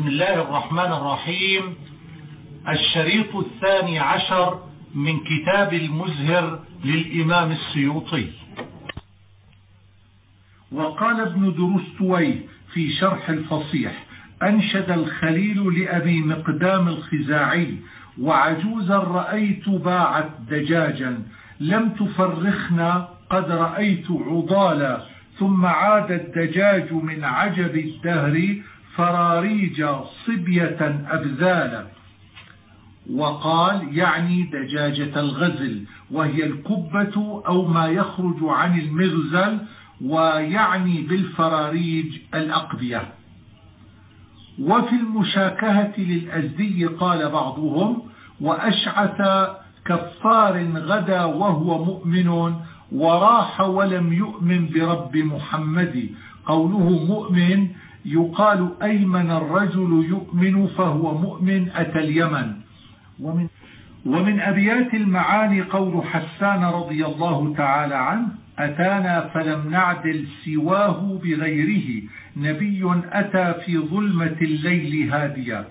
بسم الله الرحمن الرحيم. الشريط الثاني عشر من كتاب المزهر للإمام السيوطي. وقال ابن درستوي في شرح الفصيح أنشد الخليل لأبي مقدام الخزاعي وعجوزا رأيت باعت دجاجا. لم تفرخنا قد رأيت عضالا ثم عاد الدجاج من عجب الدهر فراريج صبية أبذالا. وقال يعني دجاجة الغزل وهي الكبة أو ما يخرج عن المغزل ويعني بالفراريج الأقبية. وفي المشاكهة للأزدي قال بعضهم وأشعث كفار غدا وهو مؤمن وراح ولم يؤمن برب محمد. قوله مؤمن يقال أيمن الرجل يؤمن فهو مؤمن أتى اليمن. ومن, ومن أبيات المعاني قول حسان رضي الله تعالى عنه أتانا فلم نعدل سواه بغيره نبي أتى في ظلمة الليل هاديا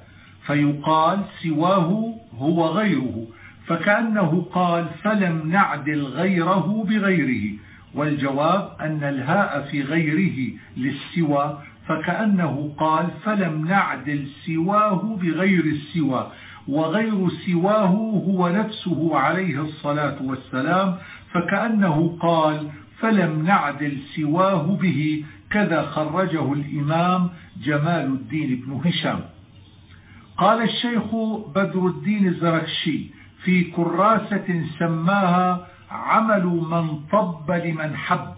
فيقال سواه هو غيره فكأنه قال فلم نعدل غيره بغيره. والجواب أن الهاء في غيره للسوى فكأنه قال فلم نعدل سواه بغير السوى وغير سواه هو نفسه عليه الصلاة والسلام فكأنه قال فلم نعدل سواه به كذا خرجه الإمام جمال الدين بن هشام. قال الشيخ بدر الدين الزركشي في كراسة سماها عمل من طب لمن حب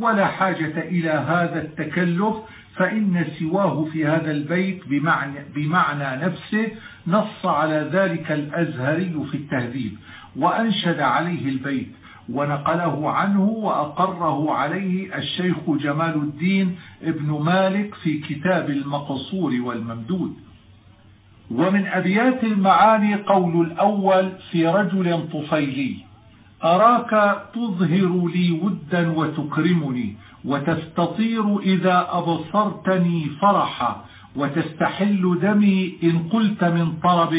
ولا حاجة إلى هذا التكلف فإن سواه في هذا البيت بمعنى, بمعنى نفسه نص على ذلك الأزهري في التهذيب وأنشد عليه البيت ونقله عنه وأقره عليه الشيخ جمال الدين ابن مالك في كتاب المقصور والممدود. ومن أبيات المعاني قول الأول في رجل طفيلي أراك تظهر لي ودا وتكرمني وتستطير إذا أبصرتني فرحا وتستحل دمي إن قلت من طرب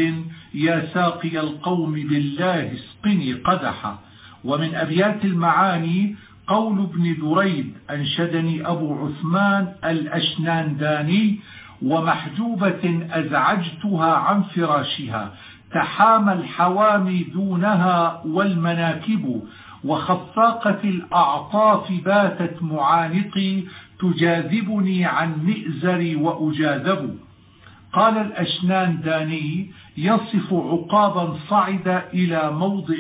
يا ساقي القوم بالله اسقني قدحا. ومن أبيات المعاني قول ابن دريد أنشدني أبو عثمان الأشنانداني ومحجوبة أزعجتها عن فراشها تحامى الحوامي دونها والمناكب وخفاقة الأعطاف باتت معانقي تجاذبني عن مئزري وأجاذب. قال الأشنان داني يصف عقابا صعد إلى موضع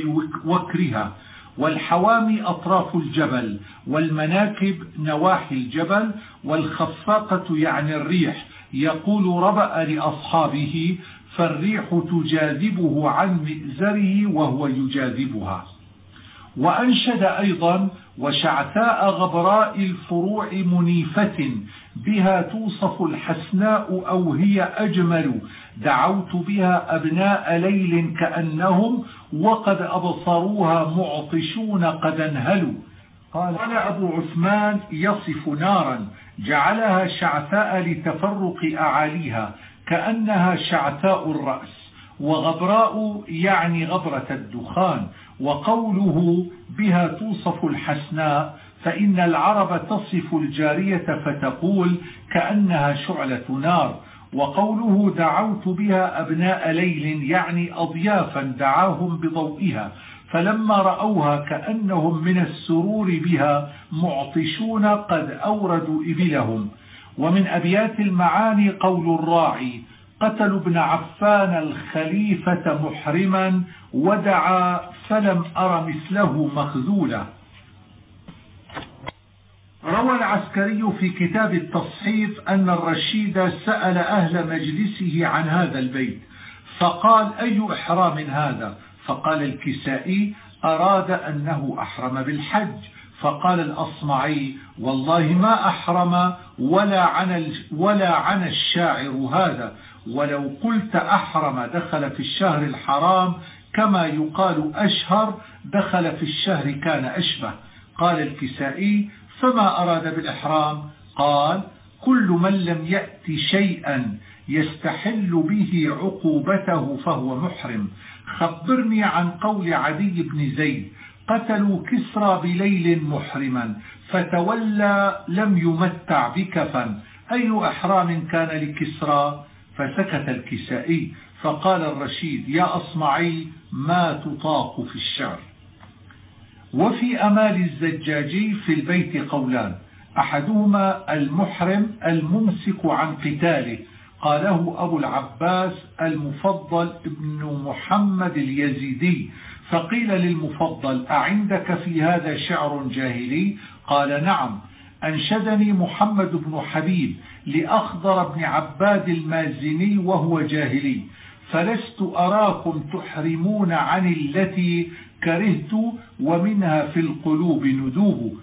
وكرها. والحوامي أطراف الجبل والمناكب نواحي الجبل والخفاقة يعني الريح. يقول ربأ لأصحابه فالريح تجاذبه عن مئزره وهو يجاذبها. وأنشد أيضا وشعثاء غبراء الفروع منيفة بها توصف الحسناء أو هي أجمل دعوت بها أبناء ليل كأنهم وقد أبصروها معطشون قد انهلوا. قال أبو عثمان يصف نارا جعلها شعثاء لتفرق أعاليها كأنها شعثاء الرأس وغبراء يعني غبرة الدخان وقوله بها توصف الحسناء فإن العرب تصف الجارية فتقول كأنها شعلة نار. وقوله دعوت بها أبناء ليل يعني أضيافا دعاهم بضوئها. فلما رأوها كأنهم من السرور بها معطشون قد أوردوا إبلهم. ومن أبيات المعاني قول الراعي قتلوا ابن عفان الخليفة محرما ودعا فلم أر مثله مخذولا. روى العسكري في كتاب التصحيف أن الرشيد سأل أهل مجلسه عن هذا البيت فقال أي إحرام هذا؟ فقال الكسائي أراد أنه أحرم بالحج. فقال الأصمعي والله ما أحرم ولا عن, ولا عن الشاعر هذا ولو قلت أحرم دخل في الشهر الحرام كما يقال أشهر دخل في الشهر كان أشبه. قال الكسائي فما أراد بالإحرام؟ قال كل من لم يأتي شيئا يستحل به عقوبته فهو محرم. خبرني عن قول عدي بن زيد قتلوا كسرى بليل محرما فتولى لم يمتع بكفا أي أحرام كان لكسرى؟ فسكت الكسائي. فقال الرشيد يا أصمعي ما تطاق في الشعر. وفي أمال الزجاجي في البيت قولان أحدهما المحرم الممسك عن قتاله قاله أبو العباس المفضل ابن محمد اليزيدي فقيل للمفضل أعندك في هذا شعر جاهلي؟ قال نعم أنشدني محمد بن حبيب لأخضر بن عباد المازني وهو جاهلي. فلست أراكم تحرمون عن التي كرهت ومنها في القلوب ندوب.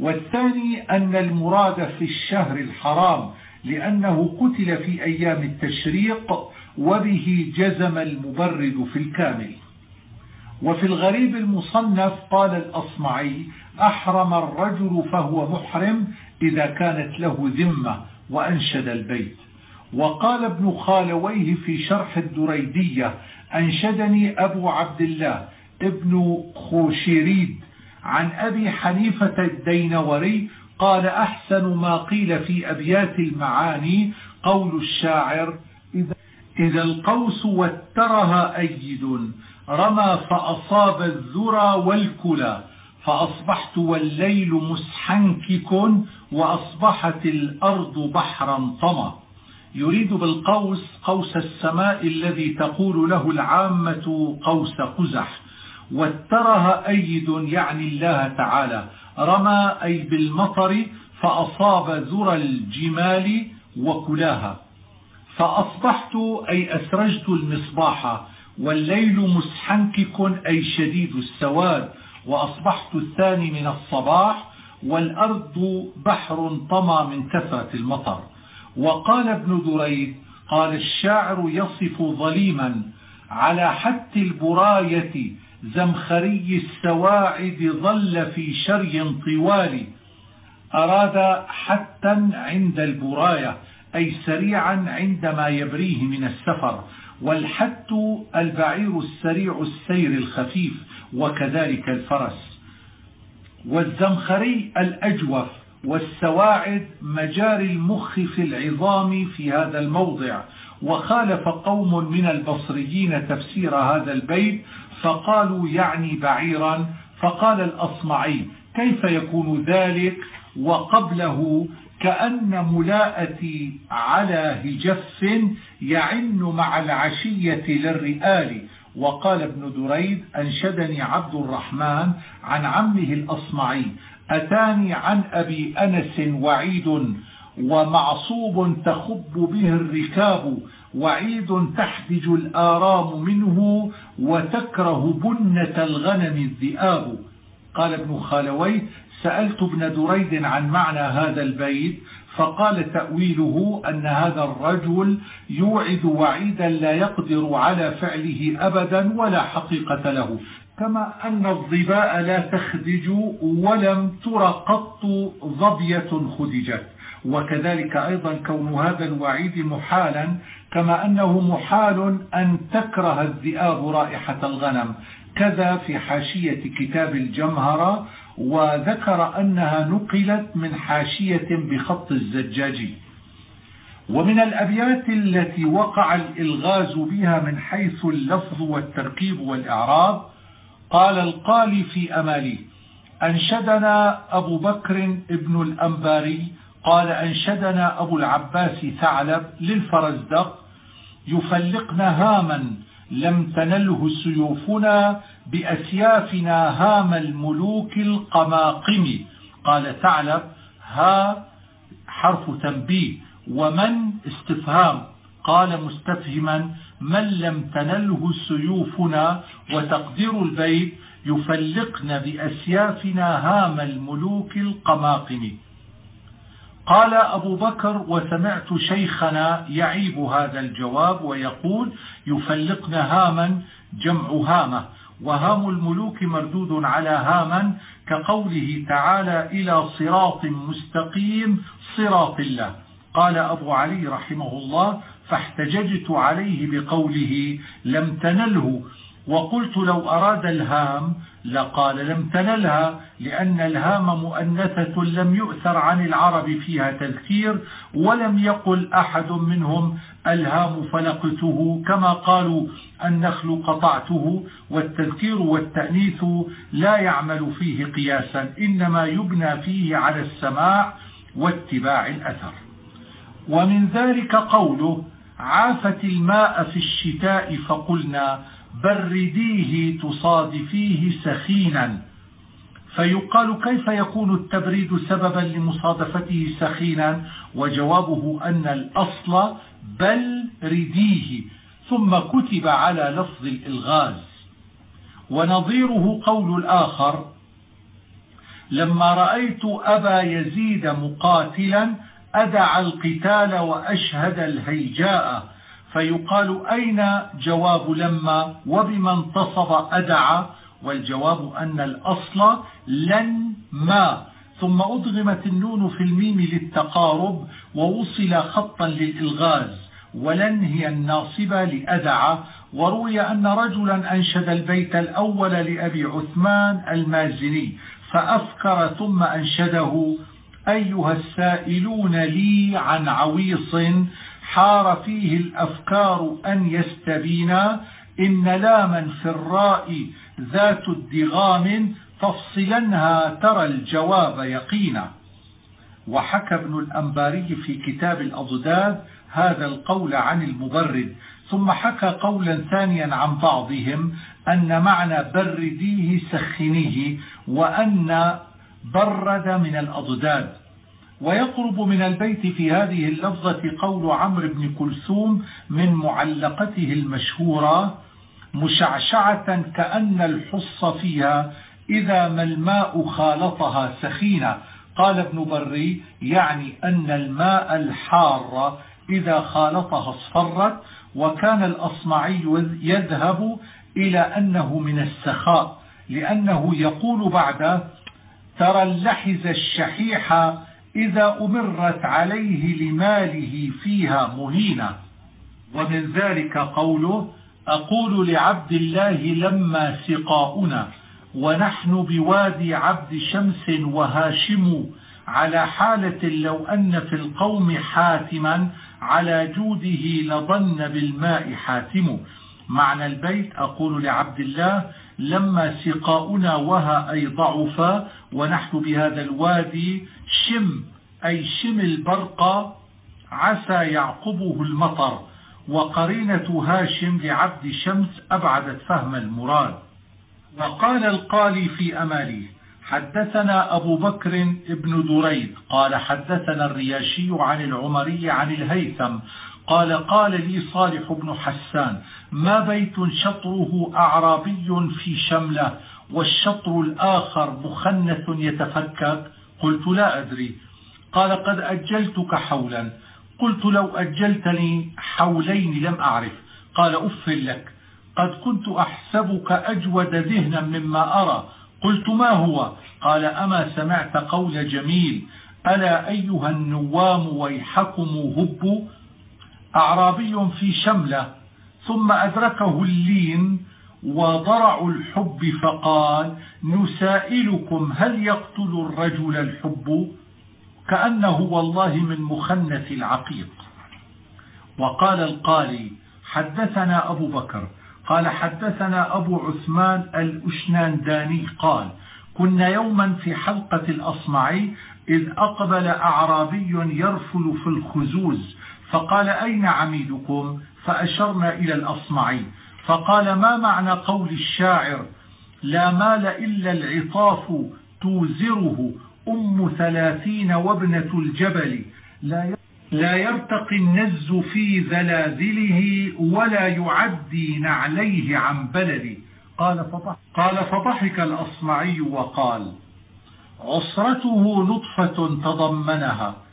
والثاني أن المراد في الشهر الحرام لأنه قتل في أيام التشريق وبه جزم المبرد في الكامل. وفي الغريب المصنف قال الأصمعي أحرم الرجل فهو محرم إذا كانت له ذمة وأنشد البيت. وقال ابن خالويه في شرح الدريدية أنشدني أبو عبد الله ابن خوشيريد عن أبي حنيفة الدينوري قال أحسن ما قيل في أبيات المعاني قول الشاعر إذا القوس وترها أيد رمى فأصاب الذرى والكلى فأصبحت والليل مسحنكك وأصبحت الأرض بحرا طمى. يريد بالقوس قوس السماء الذي تقول له العامة قوس قزح واترها أيد يعني الله تعالى. رمى أي بالمطر فأصاب ذرى الجمال وكلاها. فأصبحت أي أسرجت المصباح والليل مسحنكك أي شديد السواد. وأصبحت الثاني من الصباح والأرض بحر طمى من كثرة المطر. وقال ابن دريد قال الشاعر يصف ظليما على حت البراية زمخري السواعد ظل في شري طوال. أراد حتا عند البراية أي سريعا عندما يبريه من السفر. والحت البعير السريع السير الخفيف وكذلك الفرس. والزمخري الأجوف والسواعد مجاري المخ في العظام في هذا الموضع. وخالف قوم من البصريين تفسير هذا البيت فقالوا يعني بعيرا فقال الأصمعي كيف يكون ذلك؟ وقبله كأن ملاءتي على هجف يعن مع العشية للرئال. وقال ابن دريد أنشدني عبد الرحمن عن عمه الأصمعي. أتاني عن أبي أنس وعيد ومعصوب تخب به الركاب وعيد تحدج الآرام منه وتكره بنة الغنم الذئاب. قال ابن خالوي سألت ابن دريد عن معنى هذا البيت فقال تأويله أن هذا الرجل يوعد وعيدا لا يقدر على فعله أبدا ولا حقيقة له. كما أن الظباء لا تخدج ولم تر قط ظبية خدجت. وكذلك أيضا كون هذا الوعيد محالا كما أنه محال أن تكره الذئاب رائحة الغنم. كذا في حاشية كتاب الجمهرة وذكر أنها نقلت من حاشية بخط الزجاجي ومن الأبيات التي وقع الإلغاز بها من حيث اللفظ والتركيب والإعراب قال القالي في أمالي أنشدنا أبو بكر ابن الأنباري قال أنشدنا أبو العباس ثعلب للفرزدق يفلقنا هاما لم تنله سيوفنا بأسيافنا هام الملوك القماقم. قال ثعلب ها حرف تنبيه ومن استفهام؟ قال مستفهما من لم تنله سيوفنا وتقدير البيت يفلقن بأسيافنا هام الملوك القماقم. قال أبو بكر وسمعت شيخنا يعيب هذا الجواب ويقول يفلقن هاما جمع هامة وهام الملوك مردود على هاما كقوله تعالى إلى صراط مستقيم صراط الله. قال أبو علي رحمه الله فاحتججت عليه بقوله لم تنله وقلت لو أراد الهام لقال لم تنلها لأن الهام مؤنثة لم يؤثر عن العرب فيها تذكير ولم يقل أحد منهم الهام فلقته كما قالوا النخل قطعته والتذكير والتأنيث لا يعمل فيه قياسا إنما يبنى فيه على السماع واتباع الأثر. ومن ذلك قوله عافت الماء في الشتاء فقلنا برديه تصادفيه سخينا. فيقال كيف يكون التبريد سببا لمصادفته سخينا؟ وجوابه أن الأصل بل رديه. ثم كتب على لفظ الإلغاز. ونظيره قول الآخر لما رأيت أبا يزيد مقاتلا أدع القتال وأشهد الهيجاء. فيقال أين جواب لما وبما انتصب أدع؟ والجواب أن الأصل لن ما. ثم أضغمت النون في الميم للتقارب ووصل خطا للإلغاز. ولن هي الناصبة لأدع. وروي أن رجلا أنشد البيت الأول لأبي عثمان المازني فأفكر ثم أنشده أيها السائلون لي عن عويص حار فيه الأفكار أن يستبينا إن لاما في الراء ذات الدغام تفصلنها ترى الجواب يقينا. وحكى ابن الأنباري في كتاب الأضداد هذا القول عن المبرد. ثم حكى قولا ثانيا عن بعضهم أن معنى برديه سخنيه وأن برد من الأضداد. ويقرب من البيت في هذه اللفظة قول عمرو بن كلثوم من معلقته المشهورة مشعشعة كأن الحص فيها إذا ما الماء خالطها سخينة. قال ابن بري يعني أن الماء الحار إذا خالطها اصفرت وكان الأصمعي يذهب إلى أنه من السخاء لأنه يقول بعد ترى اللحز الشحيح إذا أمرت عليه لماله فيها مهينة. ومن ذلك قوله أقول لعبد الله لما سقاؤنا ونحن بوادي عبد شمس وهاشم على حالة لو أن في القوم حاتما على جوده لظن بالماء حاتم. معنى البيت أقول لعبد الله لما سقاؤنا وها أي ضعفا ونحن بهذا الوادي شم أي شم البرق عسى يعقبه المطر. وقرينة هاشم لعبد شمس أبعدت فهم المراد. وقال القالي في أمالي حدثنا أبو بكر بن دريد قال حدثنا الرياشي عن العمري عن الهيثم قال قال لي صالح بن حسان ما بيت شطره أعرابي في شملة والشطر الآخر مخنث يتفكك؟ قلت لا أدري. قال قد أجلتك حولا. قلت لو أجلتني حولين لم أعرف. قال أف لك قد كنت أحسبك أجود ذهنا مما أرى. قلت ما هو؟ قال أما سمعت قول جميل ألا أيها النوام ويحكم هبوا أعرابي في شملة ثم أدركه اللين وضرع الحب فقال نسائلكم هل يقتل الرجل الحب؟ كأنه والله من مخنث العقيق. وقال القالي حدثنا أبو بكر قال حدثنا أبو عثمان الأشنانداني قال كنا يوما في حلقة الأصمعي إذ أقبل أعرابي يرفل في الخزوز فقال أين عميدكم؟ فأشرنا إلى الأصمعي. فقال ما معنى قول الشاعر؟ لا مال إلا العطاف توزره أم ثلاثين وابنة الجبل. لا يرتقي النز في ذلاذله ولا يعدي نعليه عن بلدي قال فضحك, قال فضحك الأصمعي وقال عصرته نطفة تضمنها.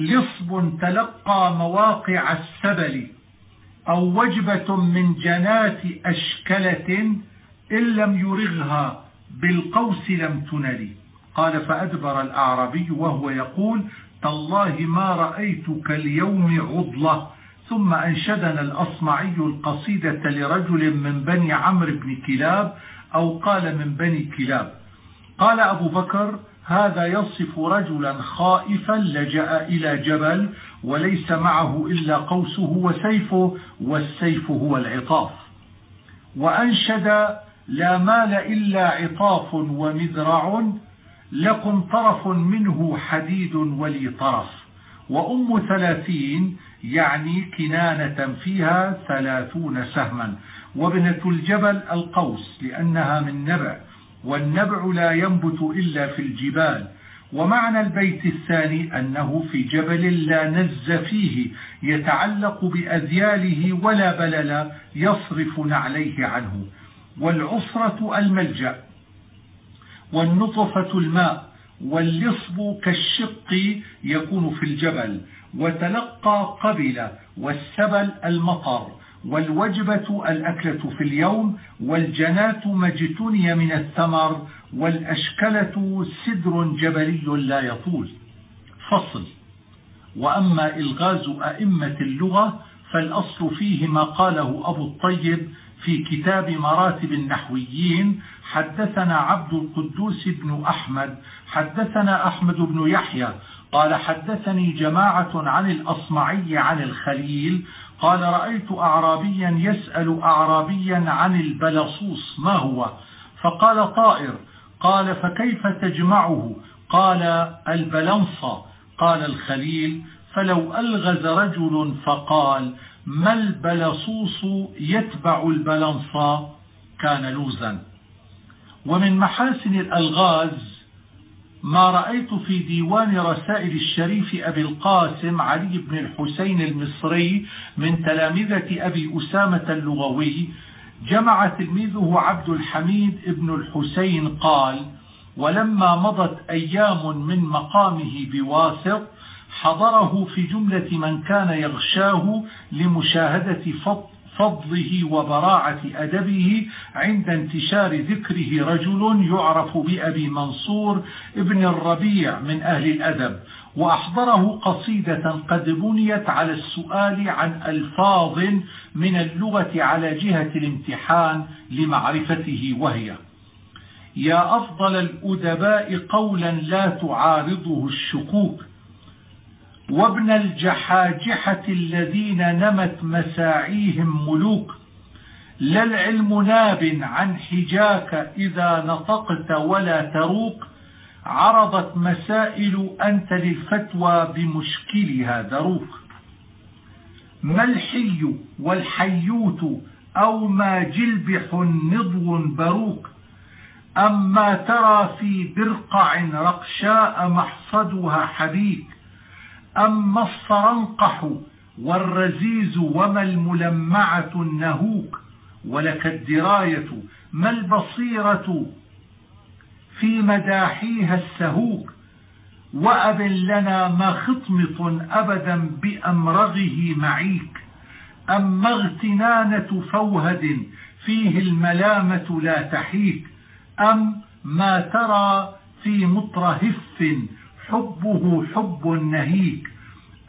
لصب تلقى مواقع السبل أو وجبة من جنات أشكلة إن لم يرغها بالقوس لم تنلي قال فأدبر الأعرابي وهو يقول تالله ما رأيتك اليوم عضلة. ثم أنشدنا الأصمعي القصيدة لرجل من بني عمرو بن كلاب أو قال من بني كلاب. قال أبو بكر هذا يصف رجلا خائفا لجأ إلى جبل وليس معه إلا قوسه وسيفه والسيف هو العطاف. وأنشد لا مال إلا عطاف ومذرع لكم طرف منه حديد ولي طرف. وأم ثلاثين يعني كنانة فيها ثلاثون سهما. وابنة الجبل القوس لأنها من نبع والنبع لا ينبت إلا في الجبال. ومعنى البيت الثاني أنه في جبل لا نز فيه يتعلق بأذياله ولا بلل يصرف نعليه عنه. والعصرة الملجأ والنطفة الماء واللصب كالشق يكون في الجبل وتلقى قبل والسبل المطر. والوجبة الأكلة في اليوم والجنات مجتني من الثمر والأشكلة سدر جبلي لا يطول. فصل. وأما إلغاز أئمة اللغة فالأصل فيه ما قاله أبو الطيب في كتاب مراتب النحويين حدثنا عبد القدوس بن أحمد حدثنا أحمد بن يحيى قال حدثني جماعة عن الأصمعي عن الخليل قال رأيت أعرابيا يسأل أعرابيا عن البلصوص ما هو؟ فقال طائر قال فكيف تجمعه؟ قال البلنصة قال الخليل. فلو ألغز رجل فقال ما البلصوص يتبع البلنصة كان لوزا. ومن محاسن الألغاز ما رأيت في ديوان رسائل الشريف أبي القاسم علي بن الحسين المصري من تلامذة أبي أسامة اللغوي جمع تلميذه عبد الحميد ابن الحسين قال ولما مضت أيام من مقامه بواسط حضره في جملة من كان يغشاه لمشاهدة فضله وبراعة أدبه عند انتشار ذكره رجل يعرف بأبي منصور ابن الربيع من أهل الأدب وأحضره قصيدة قد بنيت على السؤال عن ألفاظ من اللغة على جهة الامتحان لمعرفته وهي يا أفضل الأدباء قولا لا تعارضه الشكوك وابن الجحاجحة الذين نمت مساعيهم ملوك لا العلم ناب عن حجاك إذا نطقت ولا تروق عرضت مسائل أنت للفتوى بمشكلها دروك ما الحي والحيوت أو ما جلبح نضو بروك أما ترى في برقع رقشاء محصدها حبيك أما الصرنقح والرزيز وما الملمعة النهوك ولك الدراية ما البصيرة في مداحيها السهوك وأب لنا ما خطمط أبدا بأمرغه معيك أما اغتنانة فوهد فيه الملامة لا تحيك أم ما ترى في مطرهف حبه حب نهيك.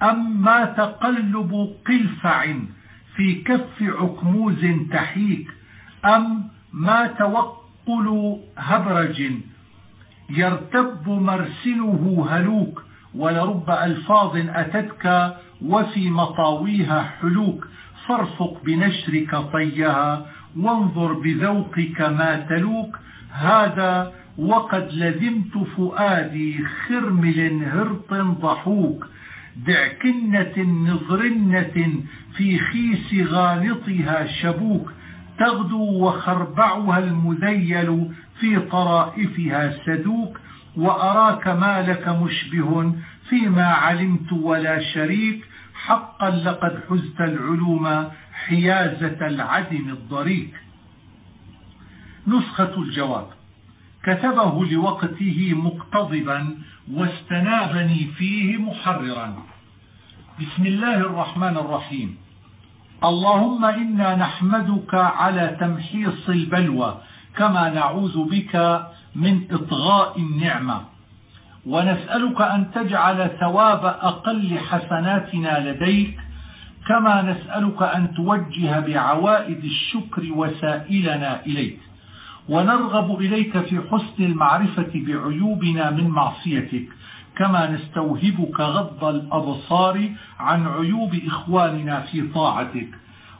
أما تقلب قلفع في كف عكموز تحيك. أم ما توقل هبرج يرتب مرسله هلوك. ولرب ألفاظ أتتك وفي مطاويها حلوك. فارفق بنشرك طيها وانظر بذوقك ما تلوك. هذا وقد لزمت فؤادي خرمل هرط ضحوك دعكنة نظرنة في خيس غالطها شبوك تغدو وخربعها المذيل في طرائفها سدوك وأراك ما لك مشبه فيما علمت ولا شريك حقا لقد حزت العلوم حيازة العدم الضريك. نسخة الجواب. كتبه لوقته مقتضبا واستنابني فيه محررا. بسم الله الرحمن الرحيم. اللهم إنا نحمدك على تمحيص البلوى كما نعوذ بك من إطغاء النعمة. ونسألك أن تجعل ثواب أقل حسناتنا لديك كما نسألك أن توجه بعوائد الشكر وسائلنا إليك. ونرغب إليك في حسن المعرفة بعيوبنا من معصيتك كما نستوهبك غض الأبصار عن عيوب إخواننا في طاعتك.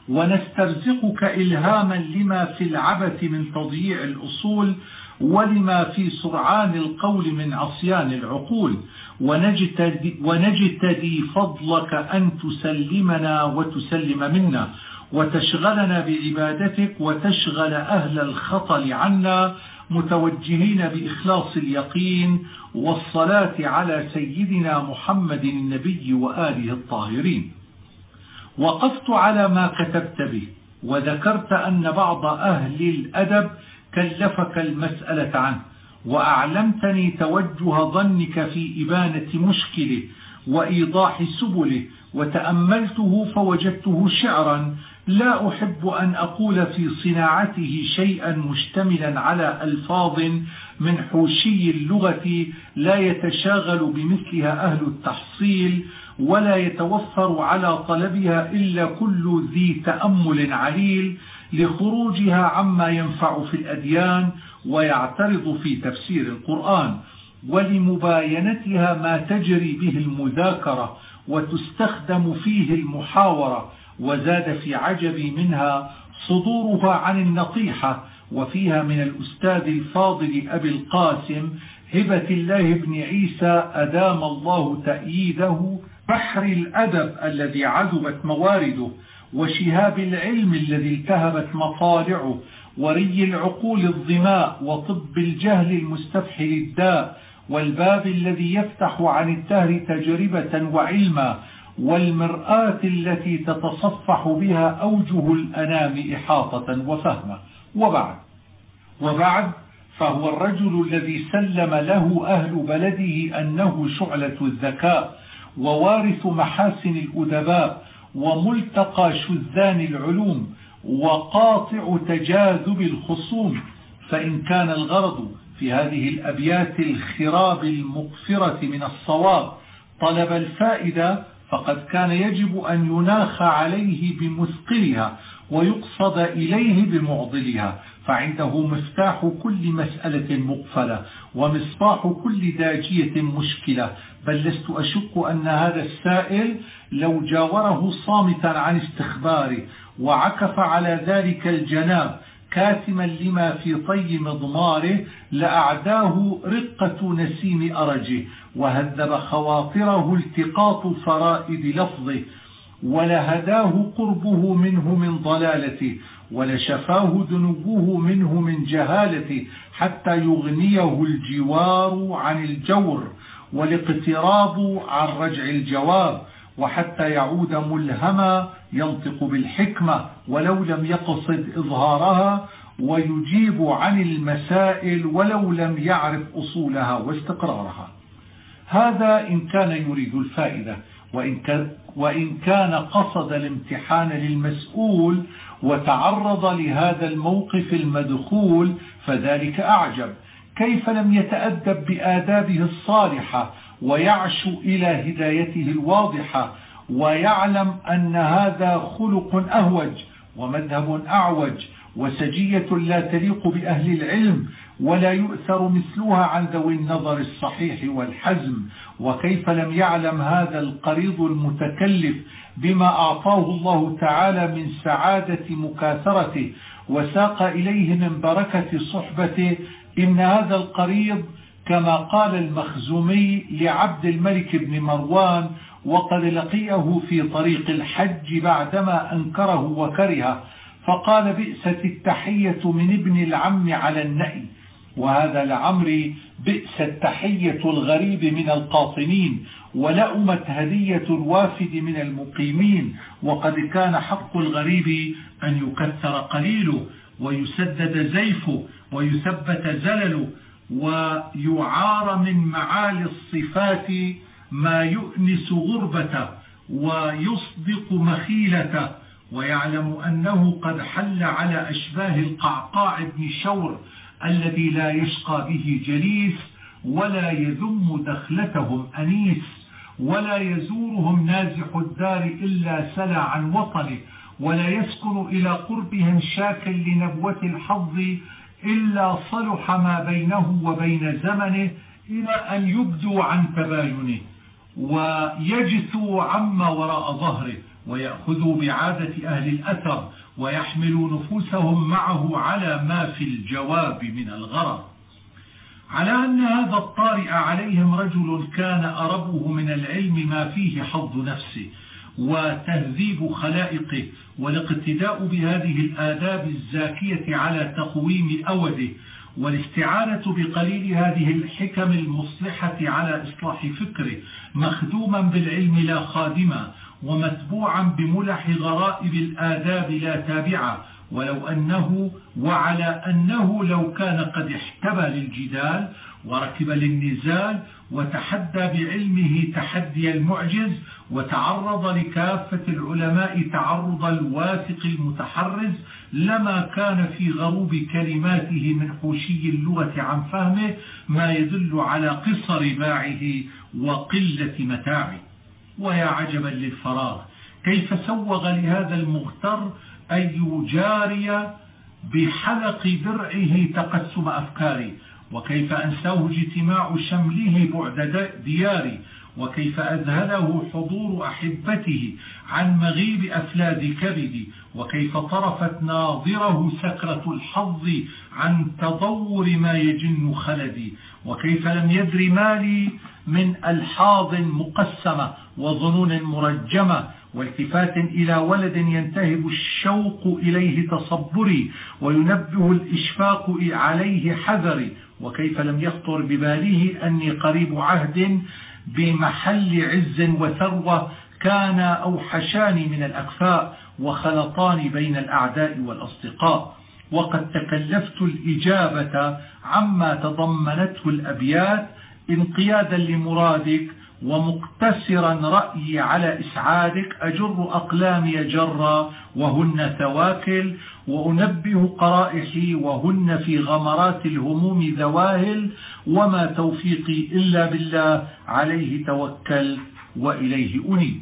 ونسترزقك إلهاما لما في العبث من تضييع الأصول ولما في سرعان القول من عصيان العقول. ونجتدي, ونجتدي فضلك أن تسلمنا وتسلم منا. وتشغلنا بعبادتك وتشغل أهل الخطل عنا متوجهين بإخلاص اليقين والصلاة على سيدنا محمد النبي وآله الطاهرين. وقفت على ما كتبت به وذكرت أن بعض أهل الأدب كلفك المسألة عنه وأعلمتني توجه ظنك في إبانة مشكله وإيضاح سبله وتأملته فوجدته شعرا لا أحب أن أقول في صناعته شيئا مشتملا على ألفاظ من حوشي اللغة لا يتشاغل بمثلها أهل التحصيل ولا يتوفر على طلبها إلا كل ذي تأمل عليل لخروجها عما ينفع في الأديان ويعترض في تفسير القرآن ولمباينتها ما تجري به المذاكرة وتستخدم فيه المحاورة وزاد في عجبي منها صدورها عن النطيحة وفيها من الأستاذ الفاضل أبي القاسم هبة الله بن عيسى أدام الله تأييده بحر الأدب الذي عذبت موارده وشهاب العلم الذي التهبت مطالعه وري العقول الظماء وطب الجهل المستفحل الداء والباب الذي يفتح عن الدهر تجربة وعلما والمرآة التي تتصفح بها أوجه الأنام إحاطة وفهما. وبعد. وبعد فهو الرجل الذي سلم له أهل بلده أنه شعلة الذكاء ووارث محاسن الأدباء وملتقى شذان العلوم وقاطع تجاذب الخصوم. فإن كان الغرض في هذه الأبيات الخراب المقفرة من الصواب طلب الفائدة فقد كان يجب أن يناخ عليه بمثقلها ويقصد إليه بمعضلها فعنده مفتاح كل مسألة مقفلة ومصباح كل داجية مشكلة. بل لست أشك أن هذا السائل لو جاوره صامتا عن استخباره وعكف على ذلك الجناب كاتما لما في طي مضماره لأعداه رقة نسيم أرجه. وهذب خواطره التقاط فرائد لفظه ولهداه قربه منه من ضلالته ولشفاه ذنوبه منه من جهالته حتى يغنيه الجوار عن الجور والاقتراب عن رجع الجواب وحتى يعود ملهما ينطق بالحكمة ولو لم يقصد إظهارها ويجيب عن المسائل ولو لم يعرف أصولها واستقرارها. هذا إن كان يريد الفائدة وإن كان, وإن كان قصد الامتحان للمسؤول وتعرض لهذا الموقف المدخول فذلك أعجب. كيف لم يتأدب بآدابه الصالحة ويعشو إلى هدايته الواضحة ويعلم أن هذا خلق أهوج ومذهب أعوج وسجية لا تليق بأهل العلم ولا يؤثر مثلها عن ذوي النظر الصحيح والحزم. وكيف لم يعلم هذا القريض المتكلف بما أعطاه الله تعالى من سعادة مكاثرته وساق إليه من بركة صحبته؟ إن هذا القريض كما قال المخزومي لعبد الملك بن مروان وقد لقيه في طريق الحج بعدما أنكره وكرهه فقال بئست التحية من ابن العم على النأي. وهذا لعمري بئس التحية الغريب من القاطنين ولأمت هدية الوافد من المقيمين وقد كان حق الغريب أن يكثر قليله ويسدد زيفه ويثبت زلله ويعار من معالي الصفات ما يؤنس غربته ويصدق مخيلته ويعلم أنه قد حل على أشباه القعقاع بن شور الذي لا يشقى به جليس ولا يذم دخلتهم أنيس ولا يزورهم نازح الدار إلا سلى عن وطنه ولا يسكن إلى قربهم شاك لنبوة الحظ إلا صلح ما بينه وبين زمنه إلى أن يبدوا عن تباينه ويجثوا عما وراء ظهره ويأخذوا بعادة أهل الأثر ويحملوا نفوسهم معه على ما في الجواب من الغرض. على أن هذا الطارئ عليهم رجل كان أربه من العلم ما فيه حظ نفسه وتهذيب خلائقه والاقتداء بهذه الآداب الزاكية على تقويم أوده والاستعانة بقليل هذه الحكم المصلحة على إصلاح فكره مخدوما بالعلم لا خادما ومتبوعا بملح غرائب الآداب لا تابعة ولو أنه وعلى أنه لو كان قد احتبى للجدال وركب للنزال وتحدى بعلمه تحدي المعجز وتعرض لكافة العلماء تعرض الواثق المتحرز لما كان في غروب كلماته من حوشي اللغة عن فهمه ما يدل على قصر باعه وقلة متاعه. ويا عجبا للفراغ. كيف سوغ لهذا المغتر أن يجاري بحلق درعه تقسم أفكاري؟ وكيف أنساه اجتماع شمله بعد دياري؟ وكيف أذهله حضور أحبته عن مغيب أفلاد كبدي؟ وكيف طرفت ناظره سكرة الحظ عن تضور ما يجن خلدي؟ وكيف لم يدر مالي من ألحاظ مقسمة وظنون مرجمة والتفات إلى ولد ينتهب الشوق إليه تصبري وينبه الإشفاق عليه حذري. وكيف لم يخطر بباله أني قريب عهد بمحل عز وثروة كان أوحشان من الأكفاء وخلطان بين الأعداء والأصدقاء. وقد تكلفت الإجابة عما تضمنته الأبيات انقيادا لمرادك ومقتسرا رأيي على إسعادك أجر أقلامي جرا وهن ثواكل وأنبه قرائحي وهن في غمرات الهموم ذواهل وما توفيقي إلا بالله عليه توكل وإليه أنيب.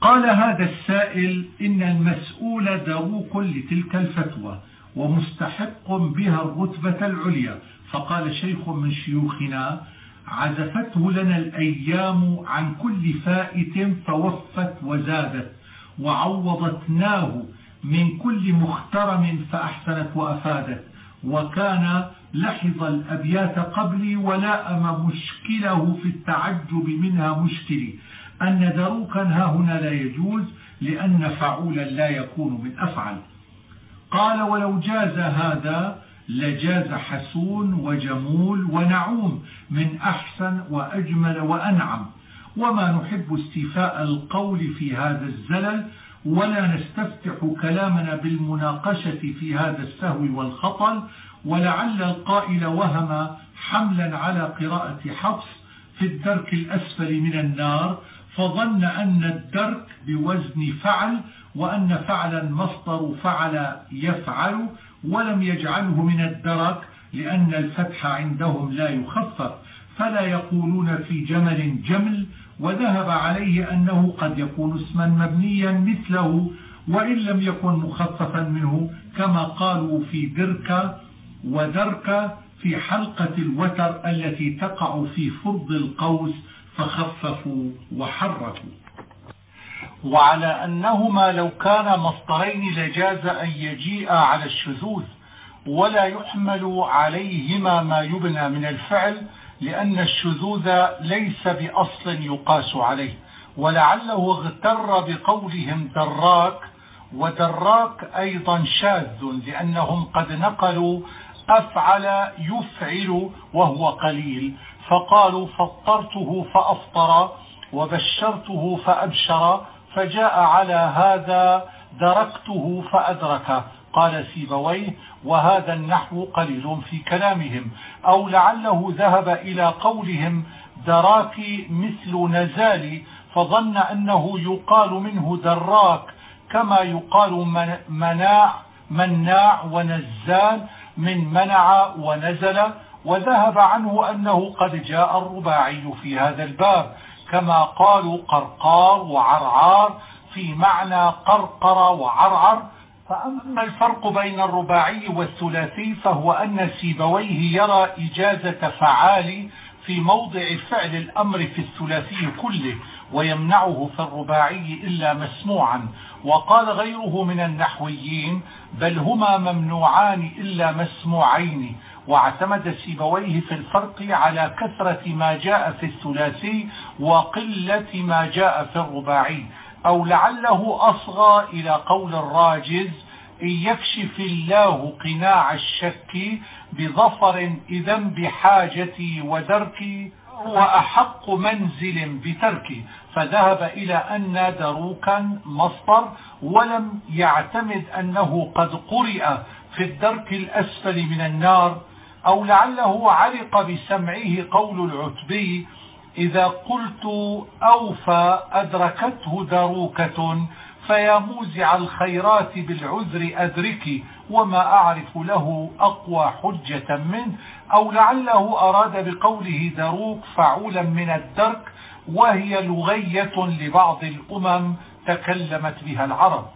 قال هذا السائل إن المسؤول دروك لتلك الفتوى ومستحق بها الرتبة العليا فقال شيخ من شيوخنا عزفته لنا الأيام عن كل فائت فوفت وزادت وعوضتناه من كل مخترم فأحسنت وأفادت وكان لحظ الأبيات قبلي ولائم مشكله في التعجب منها مشكلي. أن دروكا ها هنا لا يجوز لأن فعولا لا يكون من أفعل. قال ولو جاز هذا لجاز حسون وجمول ونعوم من أحسن وأجمل وأنعم. وما نحب استيفاء القول في هذا الزلل ولا نستفتح كلامنا بالمناقشة في هذا السهو والخطل ولعل القائل وهم حملا على قراءة حفص في الدرك الأسفل من النار فظن أن الدرك بوزن فعل وأن فعلا مصدر فعل يفعل ولم يجعله من الدرك لأن الفتح عندهم لا يخفف فلا يقولون في جمل جمل وذهب عليه أنه قد يكون اسما مبنيا مثله وإن لم يكن مخففا منه كما قالوا في درك ودرك في حلقة الوتر التي تقع في فرض القوس فخففوا وحركوا. وعلى أنهما لو كان مصدرين لجاز أن يجيء على الشذوذ ولا يحمل عليهما ما يبنى من الفعل لأن الشذوذ ليس بأصل يقاس عليه. ولعله اغتر بقولهم دراك ودراك أيضا شاذ لأنهم قد نقلوا أفعل يفعل وهو قليل. فقالوا فطرته فأفطر وبشرته فأبشر فجاء على هذا دركته فأدرك قال سيبويه وهذا النحو قليل في كلامهم. أو لعله ذهب إلى قولهم دراك مثل نزال فظن أنه يقال منه دراك كما يقال مناع مناع ونزال من منع ونزل. وذهب عنه أنه قد جاء الرباعي في هذا الباب. كما قالوا قرقار وعرعار في معنى قرقر وعرعر. فأما الفرق بين الرباعي والثلاثي فهو أن سيبويه يرى إجازة فعال في موضع فعل الأمر في الثلاثي كله ويمنعه في الرباعي إلا مسموعا. وقال غيره من النحويين بل هما ممنوعان إلا مسموعين. واعتمد سيبويه في الفرق على كثرة ما جاء في الثلاثي وقلة ما جاء في الرباعي. أو لعله أصغى إلى قول الراجز إن يكشف الله قناع الشك بظفر إذا بحاجتي ودركي هو أحق منزل بتركي. فذهب إلى أن دروكا مصدر ولم يعتمد أنه قد قرئ في الدرك الأسفل من النار. أو لعله علق بسمعه قول العتبي إذا قلت أوفى أدركته دروكة فيا موزع الخيرات بالعذر أدركي وما أعرف له أقوى حجة منه. أو لعله أراد بقوله دروك فعولا من الدرك وهي لغية لبعض الأمم تكلمت بها العرب.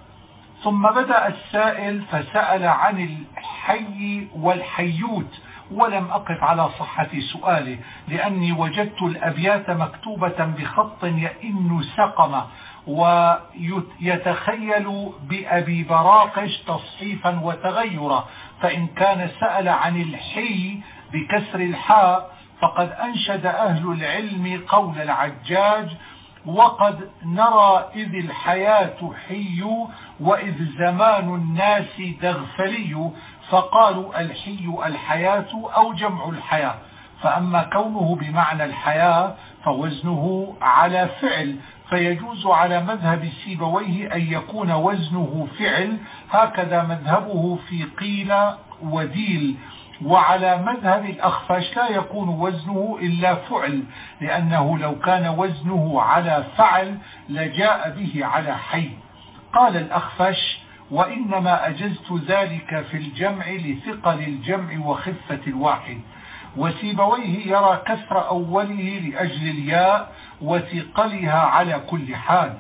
ثم بدأ السائل فسأل عن الحي والحيوت. ولم أقف على صحة سؤاله لأني وجدت الأبيات مكتوبة بخط يئن سقمة ويتخيل بأبي براقش تصحيفا وتغيرا فإن كان سأل عن الحي بكسر الحاء فقد أنشد أهل العلم قول العجاج وقد نرى إذ الحياة حي وإذ زمان الناس دغفلي فقالوا الحي الحياة أو جمع الحياة. فأما كونه بمعنى الحياة فوزنه على فعل. فيجوز على مذهب سيبويه أن يكون وزنه فعل. هكذا مذهبه في قيل وديل. وعلى مذهب الأخفش لا يكون وزنه إلا فعل لأنه لو كان وزنه على فعل لجاء به على حي. قال الأخفش وإنما أجزت ذلك في الجمع لثقل الجمع وخفة الواحد وسيبويه يرى كسر أوله لأجل الياء وثقلها على كل حال.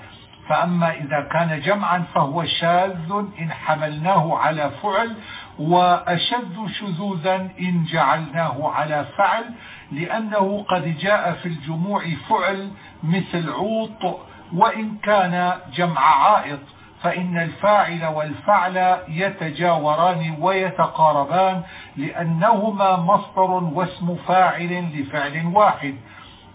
فأما إذا كان جمعا فهو شاذ إن حملناه على فعل وأشد شذوذا إن جعلناه على فعل لأنه قد جاء في الجموع فعل مثل عوط وإن كان جمع عائط فإن الفاعل والفعل يتجاوران ويتقاربان لأنهما مصدر واسم فاعل لفعل واحد.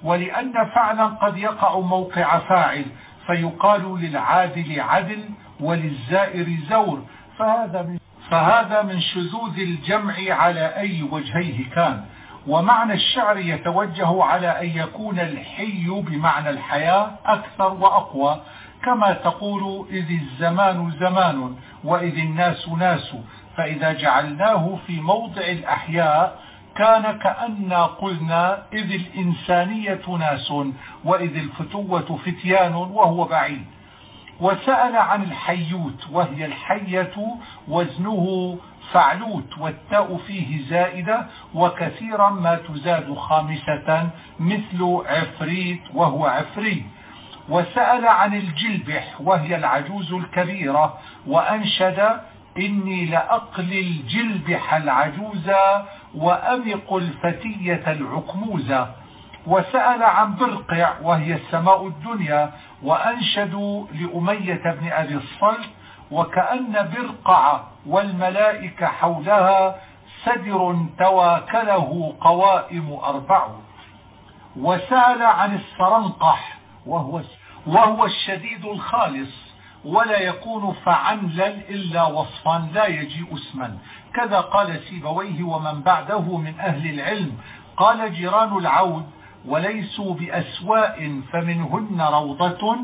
ولأن فعلا قد يقع موقع فاعل فيقال للعادل عدل وللزائر زور. فهذا من, فهذا من شذوذ الجمع على أي وجهيه كان. ومعنى الشعر يتوجه على أن يكون الحي بمعنى الحياة أكثر وأقوى. كما تقول إذ الزمان زمان وإذ الناس ناس فإذا جعلناه في موضع الأحياء كان كأن قلنا إذ الإنسانية ناس وإذ الفتوة فتيان وهو بعيد. وسأل عن الحيوت وهي الحية وزنه فعلوت والتاء فيه زائدة وكثيرا ما تزاد خامسة مثل عفريت وهو عفريت وسأل عن الجلبح وهي العجوز الكبيرة وأنشد إني لأقلي الجلبح العجوز وأمق الفتية العكموزة وسأل عن برقع وهي السماء الدنيا وأنشدوا لأمية بن أبي الصلت وكأن برقع والملائكة حولها سدر تواكله قوائم أربع. وسأل عن السرنقح وهو, وهو الشديد الخالص ولا يكون فعنلا إلا وصفا لا يجيء اسما. كذا قال سيبويه ومن بعده من أهل العلم. قال جيران العود وليسوا بأسواء فمنهن روضة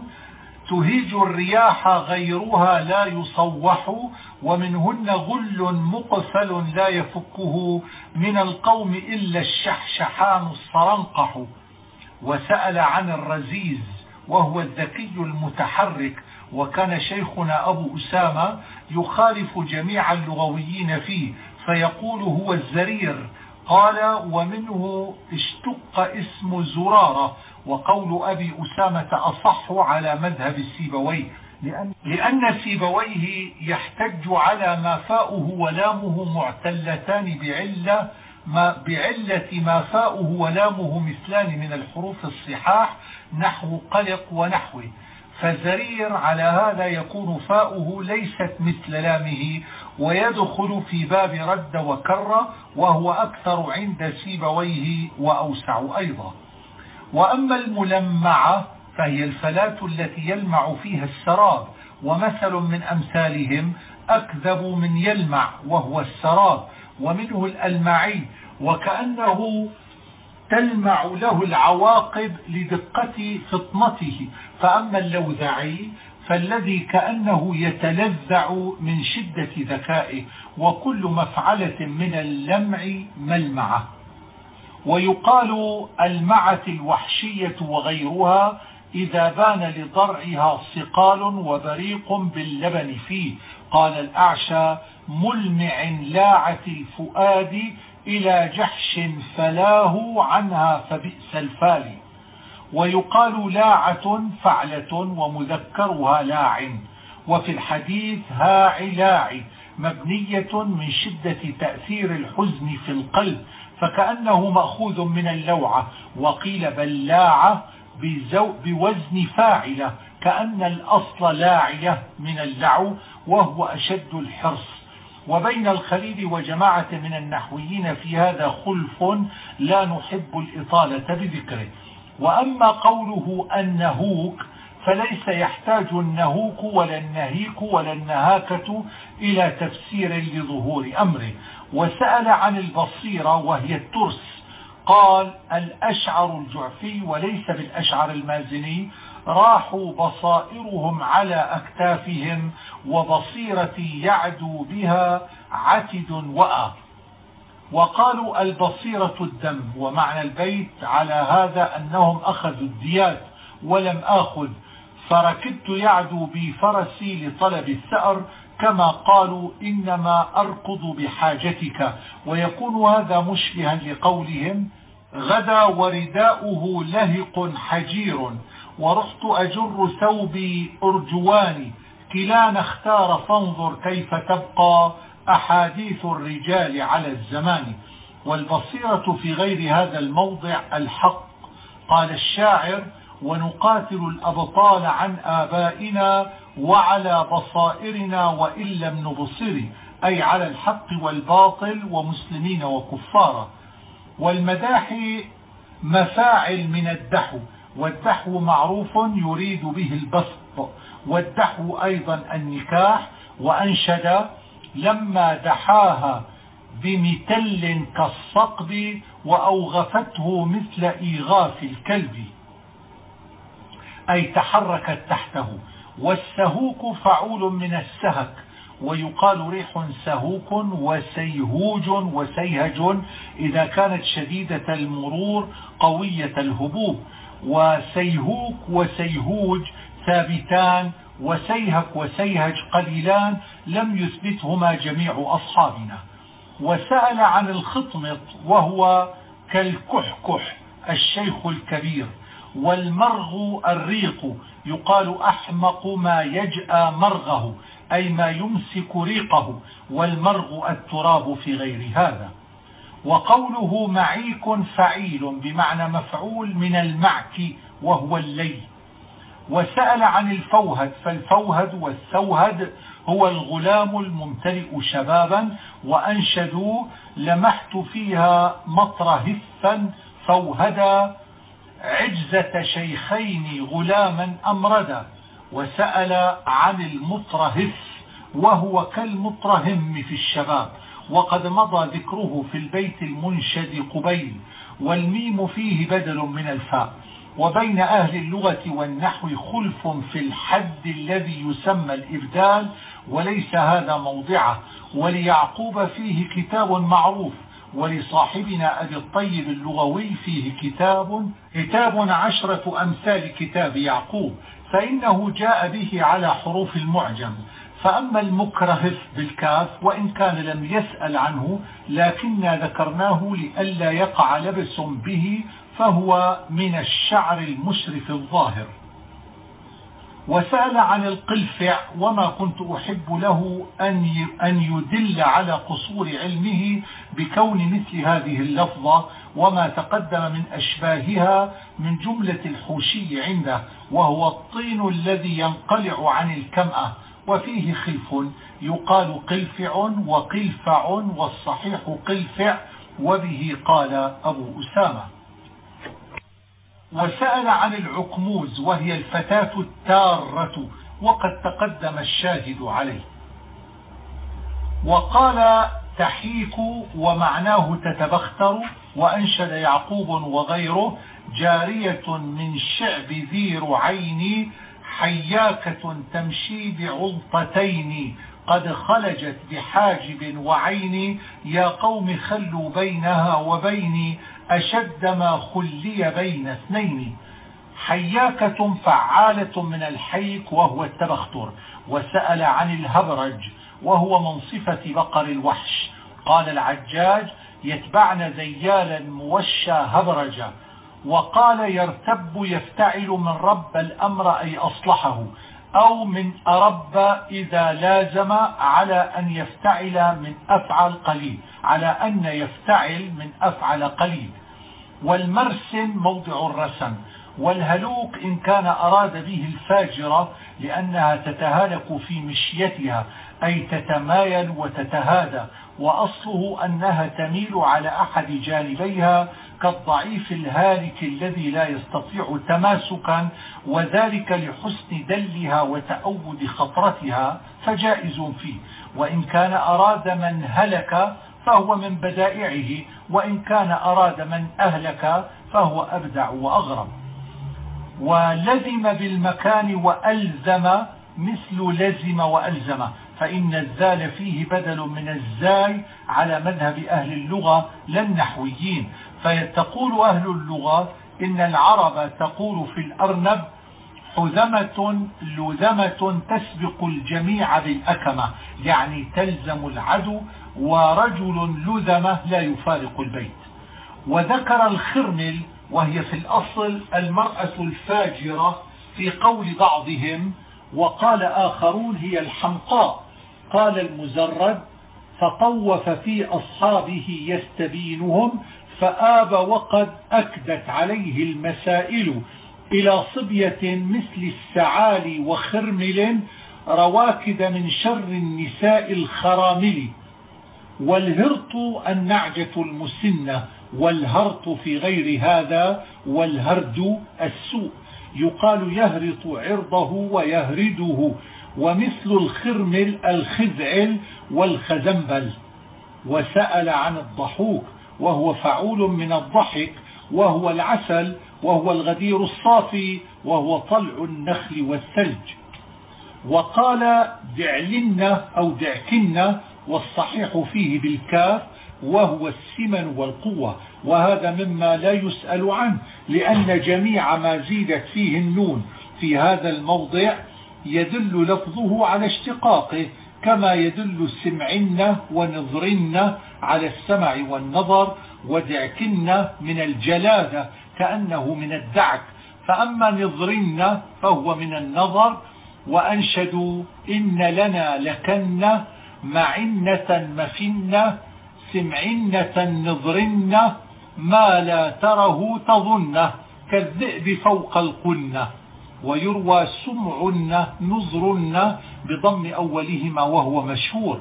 تهيج الرياح غيرها لا يصوح ومنهن غل مقفل لا يفكه من القوم إلا الشحشحان الصرنقح. وسأل عن الرزيز وهو الذكي المتحرك وكان شيخنا أبو أسامة يخالف جميع اللغويين فيه فيقول هو الزرير. قال ومنه اشتق اسم زرارة وقول أبي أسامة أصح على مذهب السيبوي لأن, لأن سيبويه يحتج على ما فاؤه ولامه معتلتان بعلة ما بعلة ما فاؤه ولامه مثلان من الحروف الصحاح نحو قلق ونحوه. فزرير على هذا يكون فاؤه ليست مثل لامه ويدخل في باب رد وكر وهو أكثر عند سيبويه وأوسع أيضا. وأما الملمعة فهي الفلاة التي يلمع فيها السراب ومثل من أمثالهم أكذب من يلمع وهو السراب ومنه الألمعي وكأنه تلمع له العواقب لدقة فطنته. فأما اللوذعي فالذي كأنه يتلذع من شدة ذكائه وكل مفعلة من اللمع ملمعة. ويقال المعة الوحشية وغيرها إذا بان لضرعها صقال وبريق باللبن فيه. قال الأعشى ملمع لاعة الفؤاد إلى جحش فلاه عنها فبئس الفالي ويقال لاعة فعلة ومذكرها لاع. وفي الحديث هاع لاع مبنية من شدة تأثير الحزن في القلب فكأنه مأخوذ من اللوعة. وقيل بلاعة بوزن فاعلة كأن الأصل لاعية من اللعو وهو أشد الحرص. وبين الخليل وجماعة من النحويين في هذا خلف لا نحب الإطالة بذكره. وأما قوله النهوك فليس يحتاج النهوك ولا النهيك ولا النهاكة إلى تفسير لظهور أمره. وسأل عن البصيرة وهي الترس قال الأشعر الجعفي وليس بالأشعر المازني. راحوا بصائرهم على أكتافهم وبصيرتي يعدو بها عتد وأ وقالوا البصيرة الدم ومعنى البيت على هذا أنهم أخذوا الديات ولم آخذ. فركبت يعدو بي فرسي لطلب الثأر كما قالوا إنما أركض بحاجتك. ويكون هذا مشبها لقولهم غدا ورداؤه لهق حجير. ورحت أجر ثوبي أرجواني كلانا اختار فانظر كيف تبقى أحاديث الرجال على الزمان. والبصيرة في غير هذا الموضع الحق. قال الشاعر ونقاتل الأبطال عن آبائنا وعلى بصائرنا وإن لم نبصر أي على الحق والباطل ومسلمين وكفارا. والمداحي مفاعل من الدحو. والدحو معروف يريد به البسط والدحو أيضا النكاح وأنشد لما دحاها بمتل كالصقب وأوغفته مثل إيغاف الكلب أي تحركت تحته. والسهوك فعول من السهك ويقال ريح سهوك وسيهوج وسيهج إذا كانت شديدة المرور قوية الهبوب. وسيهوك وسيهوج ثابتان وسيهك وسيهج قليلان لم يثبتهما جميع أصحابنا. وسأل عن الخطمط وهو كالكحكح الشيخ الكبير والمرغ الريق يقال أحمق ما يجأى مرغه أي ما يمسك ريقه والمرغ التراب في غير هذا. وقوله معيك فعيل بمعنى مفعول من المعك وهو الليل. وسأل عن الفوهد فالفوهد والثوهد هو الغلام الممتلئ شبابا وأنشدوا لمحت فيها مطر هفا فوهدا عجزة شيخين غلاما أمردا. وسأل عن المطرهف وهو كالمطرهم في الشباب. وقد مضى ذكره في البيت المنشد قبيل والميم فيه بدل من الفاء. وبين أهل اللغة والنحو خلف في الحد الذي يسمى الإبدال وليس هذا موضعه. وليعقوب فيه كتاب معروف ولصاحبنا أبي الطيب اللغوي فيه كتاب كتاب عشرة أمثال كتاب يعقوب. فإنه جاء به على حروف المعجم. فأما المكره بالكاف وإن كان لم يسأل عنه لكننا ذكرناه لئلا يقع لبس به فهو من الشعر المشرف الظاهر. وسأل عن القلفع وما كنت أحب له أن يدل على قصور علمه بكون مثل هذه اللفظة وما تقدم من أشباهها من جملة الحوشي عنده وهو الطين الذي ينقلع عن الكمأة. وفيه خلف. يقال قلفع وقلفع والصحيح قلفع وبه قال أبو أسامة. وسأل عن العكموز وهي الفتاة التارة وقد تقدم الشاهد عليه. وقال تحيك ومعناه تتبختر وأنشد يعقوب وغيره جارية من شعب ذي رعين حياكة تمشي بعلطتين قد خلجت بحاجب وعين. يا قوم خلوا بينها وبيني أشد ما خلي بين اثنين. حياكة فعالة من الحيك وهو التبختر وسأل عن الهبرج وهو من صفة بقر الوحش. قال العجاج يتبعن زيالا موشى هبرجا. وقال يرتب يفتعل من رب الأمر أي أصلحه أو من أرب إذا لازم على أن يفتعل من أفعل قليل على أن يفتعل من أفعل قليل. والمرسم موضع الرسم والهلوك إن كان أراد به الفاجرة لأنها تتهالك في مشيتها أي تتمايل وتتهادى وأصله أنها تميل على أحد جانبيها كالضعيف الهالك الذي لا يستطيع تماسكا وذلك لحسن دلها وتأود خطرتها فجائز فيه. وإن كان أراد من هلك فهو من بدائعه وإن كان أراد من أهلك فهو أبدع وأغرب. ولزم بالمكان وألزم مثل لزم وألزم فإن الزال فيه بدل من الزاي على مذهب أهل اللغة لا النحويين فيتقول أهل اللغة إن العرب تقول في الأرنب حزمة لزمة تسبق الجميع بالأكمة يعني تلزم العدو ورجل لزمة لا يفارق البيت. وذكر الخرمل وهي في الأصل المرأة الفاجرة في قول بعضهم وقال آخرون هي الحمقاء. قال المزرد فطوف في أصحابه يستبينهم فآب وقد أكدت عليه المسائل إلى صبية مثل السعال وخرمل رواكد من شر النساء الخرامل والهرط النعجة المسنة والهرط في غير هذا والهرد السوء يقال يهرط عرضه ويهرده ومثل الخرمل الخزعل والخزنبل. وسأل عن الضحوك وهو فعول من الضحك وهو العسل وهو الغدير الصافي وهو طلع النخل والثلج. وقال دعلن أو دعكن والصحيح فيه بالكاف وهو السمن والقوة. وهذا مما لا يسأل عنه لأن جميع ما زيدت فيه النون في هذا الموضع يدل لفظه على اشتقاقه. كما يدل سمعن ونظرن على السمع والنظر ودعكن من الجلادة كأنه من الدعك. فأما نظرن فهو من النظر وأنشدوا إن لنا لكن معنة مفنة سمعنة نظرن ما لا تره تظنه كالذئب فوق القنة. ويروى سمعن نظرن بضم أولهما وهو مشهور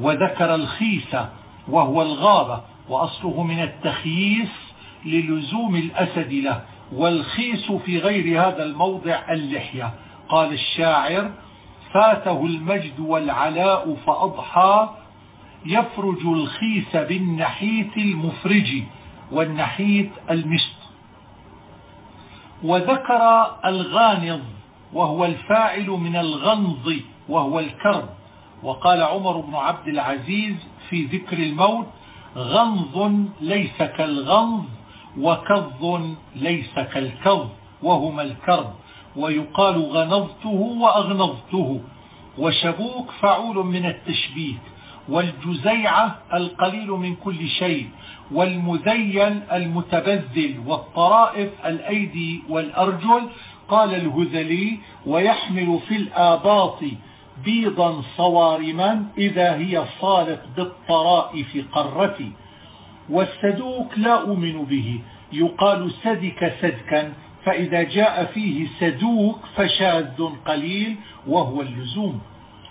وذكر الخيس وهو الغابة وأصله من التخييس للزوم الأسد له والخيس في غير هذا الموضع اللحية. قال الشاعر فاته المجد والعلاء فأضحى يفرج الخيس بالنحيت المفرج والنحيت المشط وذكر الغانض وهو الفاعل من الغنض وهو الكرب. وقال عمر بن عبد العزيز في ذكر الموت غنض ليس كالغنض وكظ ليس كالكظ وهما الكرب. ويقال غنضته وأغنضته وشبوك فعول من التشبيه والجزيعة القليل من كل شيء. والمذين المتبذل والطرائف الأيدي والأرجل قال الهذلي ويحمل في الآباط بيضا صوارما إذا هي صالت بالطرائف قرتي. والسدوك لا أؤمن به يقال سدك سدكا فإذا جاء فيه سدوك فشاذ قليل وهو اللزوم.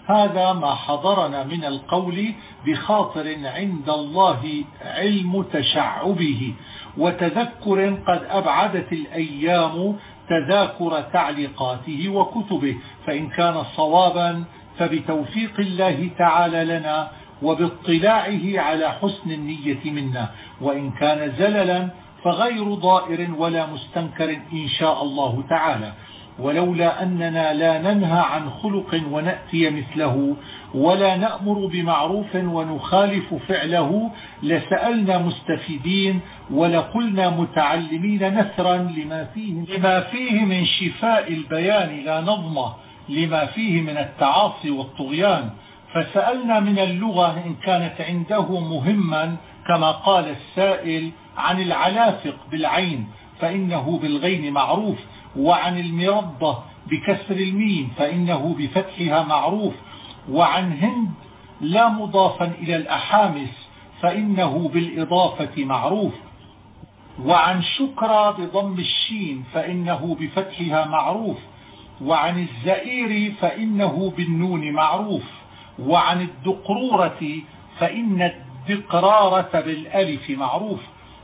هذا ما حضرنا من القول بخاطر عند الله علم تشعبه وتذكر قد أبعدت الأيام تذاكر تعليقاته وكتبه. فإن كان صوابا فبتوفيق الله تعالى لنا وباطلاعه على حسن النية منا. وإن كان زللا فغير ضائر ولا مستنكر إن شاء الله تعالى. ولولا أننا لا ننهى عن خلق ونأتي مثله ولا نأمر بمعروف ونخالف فعله لسألنا مستفيدين ولقلنا متعلمين نثرا لما فيه, لما فيه من شفاء البيان لا نظمة لما فيه من التعاصي والطغيان. فسألنا من اللغة إن كانت عنده مهما كما قال السائل عن العلافق بالعين فإنه بالغين معروف. وعن المرضة بكسر الميم فإنه بفتحها معروف. وعن هند لا مضافا إلى الأحامس فإنه بالإضافة معروف. وعن شكرى بضم الشين فإنه بفتحها معروف. وعن الزئير فإنه بالنون معروف. وعن الدقرورة فإن الدقرارة بالألف معروف.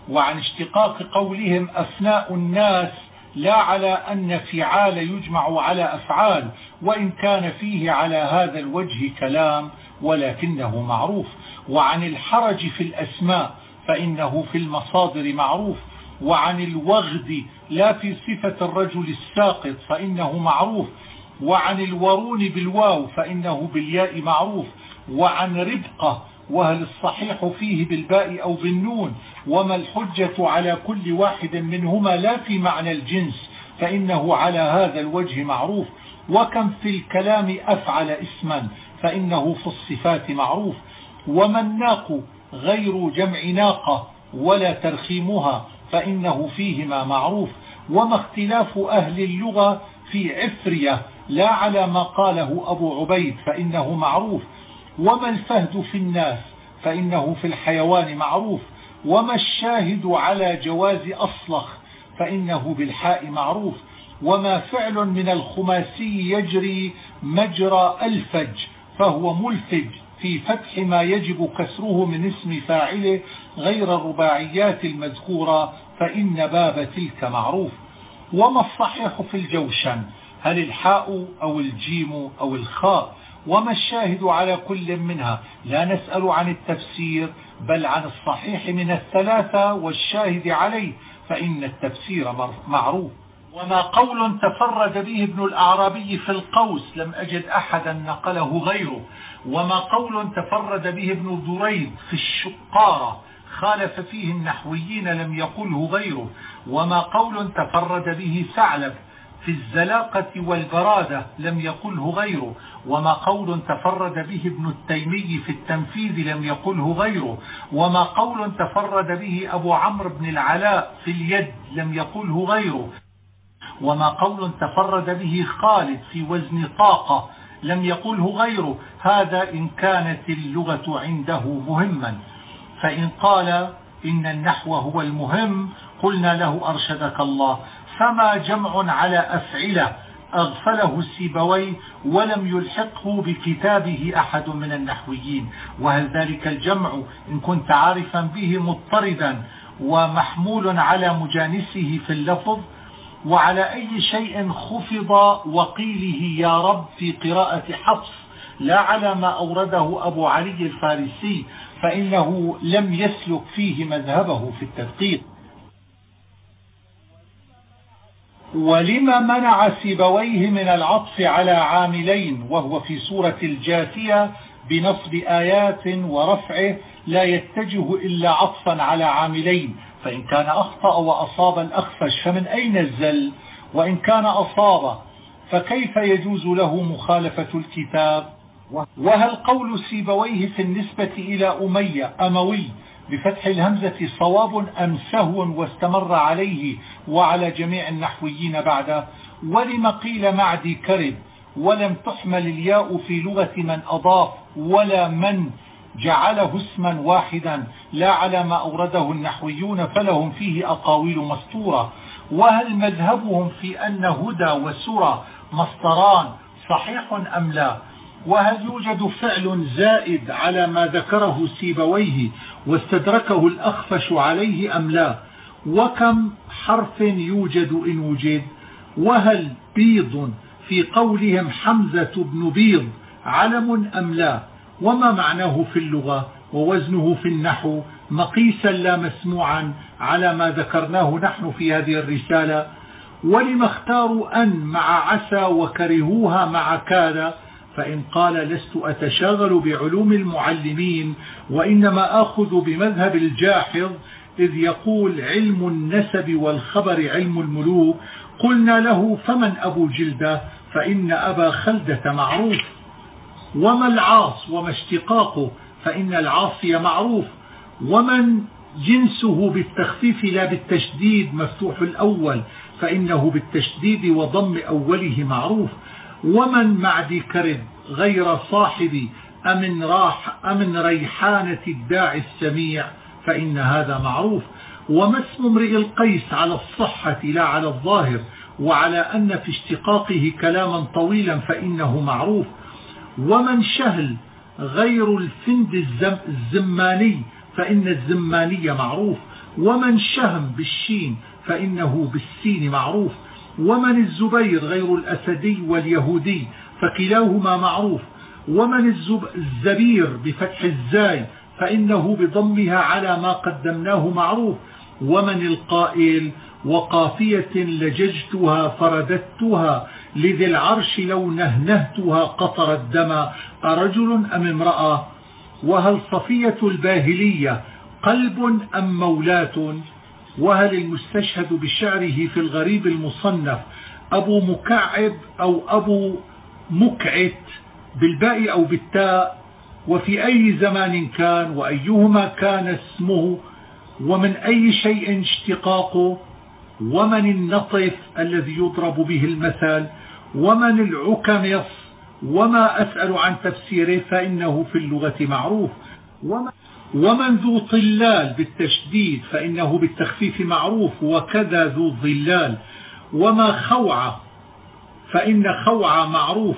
وعن اشتقاق قولهم أثناء الناس لا على أن فعال يجمع على أفعال وإن كان فيه على هذا الوجه كلام ولكنه معروف. وعن الحرج في الأسماء فإنه في المصادر معروف. وعن الوغد لا في صفة الرجل الساقط فإنه معروف. وعن الورون بالواو فإنه بالياء معروف. وعن ربقة وهل الصحيح فيه بالباء أو بالنون؟ وما الحجة على كل واحد منهما لا في معنى الجنس؟ فإنه على هذا الوجه معروف. وكم في الكلام أفعل اسما؟ فإنه في الصفات معروف. وما الناق غير جمع ناقة ولا ترخيمها؟ فإنه فيهما معروف. وما اختلاف أهل اللغة في عفرية؟ لا على ما قاله أبو عبيد فإنه معروف. وما الفهد في الناس فإنه في الحيوان معروف وما الشاهد على جواز أصلخ فإنه بالحاء معروف وما فعل من الخماسي يجري مجرى الفج فهو ملفج في فتح ما يجب كسره من اسم فاعله غير الرباعيات المذكورة فإن باب تلك معروف وما الصحيح في الجوشن هل الحاء أو الجيم أو الخاء وما الشاهد على كل منها؟ لا نسأل عن التفسير بل عن الصحيح من الثلاثة والشاهد عليه فإن التفسير معروف. وما قول تفرد به ابن الأعرابي في القوس لم أجد أحدا نقله غيره. وما قول تفرد به ابن دريد في الشقارة خالف فيه النحويين لم يقله غيره. وما قول تفرد به ثعلب في الزلاقة والبرادة لم يقله غيره. وما قول تفرد به ابن التيمي في التنفيذ لم يقله غيره. وما قول تفرد به أبو عمرو بن العلاء في اليد لم يقله غيره. وما قول تفرد به خالد في وزن طاقة لم يقله غيره. هذا إن كانت اللغة عنده مهما. فإن قال إن النحو هو المهم قلنا له أرشدك الله. فما جمع على أفعلة أغفله السيبوي ولم يلحقه بكتابه أحد من النحويين. وهل ذلك الجمع إن كنت عارفا به مضطردا ومحمول على مجانسه في اللفظ؟ وعلى أي شيء خفض وقيله يا رب في قراءة حفص لا على ما أورده أبو علي الفارسي فإنه لم يسلك فيه مذهبه في التدقيق. ولما منع سيبويه من العطف على عاملين وهو في سورة الجاثية بنصب آيات ورفعه لا يتجه إلا عطفا على عاملين. فإن كان أخطأ وأصاب الأخفش فمن أين الزل؟ وإن كان أصاب فكيف يجوز له مخالفة الكتاب؟ وهل قول سيبويه في النسبة إلى أمية أموي بفتح الهمزة صواب أم سهو واستمر عليه وعلى جميع النحويين بعده ولم قيل معدي كرب ولم تحمل الياء في لغة من أضاف ولا من جعله اسما واحدا. لا على ما أورده النحويون فلهم فيه أقاويل مستورة. وهل مذهبهم في أن هدى وسرى مصدران صحيح أم لا؟ وهل يوجد فعل زائد على ما ذكره سيبويه واستدركه الأخفش عليه أم لا؟ وكم حرف يوجد إن وجد؟ وهل بيض في قولهم حمزة بن بيض علم أم لا؟ وما معناه في اللغة؟ ووزنه في النحو؟ مقيسا لا مسموعا على ما ذكرناه نحن في هذه الرسالة. ولم اختاروا أن مع عسى وكرهوها مع كاد فإن قال لست أتشاغل بعلوم المعلمين وإنما آخذ بمذهب الجاحظ إذ يقول علم النسب والخبر علم الملوك قلنا له فمن أبو جلدة؟ فإن أبا خلدة معروف. وما العاص؟ وما اشتقاقه؟ فإن العاصي معروف. ومن جنسه بالتخفيف لا بالتشديد؟ مفتوح الأول. فإنه بالتشديد وضم أوله معروف. ومن معدي كرب غير صاحب أمن, راح أمن ريحانة الداعي السميع فإن هذا معروف. وما اسم امرئ القيس على الصحة لا على الظاهر وعلى أن في اشتقاقه كلاما طويلا فإنه معروف. ومن شهل غير الفند الزماني فإن الزماني معروف. ومن شهم بالشين فإنه بالسين معروف. ومن الزبير غير الأسدي واليهودي فكلاهما معروف. ومن الزبير بفتح الزاي فإنه بضمها على ما قدمناه معروف. ومن القائل وقافية لججتها فرددتها لذي العرش لو نهنهتها قطر الدم. أرجل أم امرأة؟ وهل صفية الباهلية قلب أم مولاة وهل المستشهد بشعره في الغريب المصنف أبو مكعب أو أبو مكعت بالباء أو بالتاء؟ وفي أي زمان كان؟ وأيهما كان اسمه؟ ومن أي شيء اشتقاقه؟ ومن النطف الذي يضرب به المثل ومن العكمص؟ وما أسأل عن تفسيره فإنه في اللغة معروف. ومن ذو طلال بالتشديد فإنه بالتخفيف معروف وكذا ذو الظلال وما خوعة فإن خوعة معروف.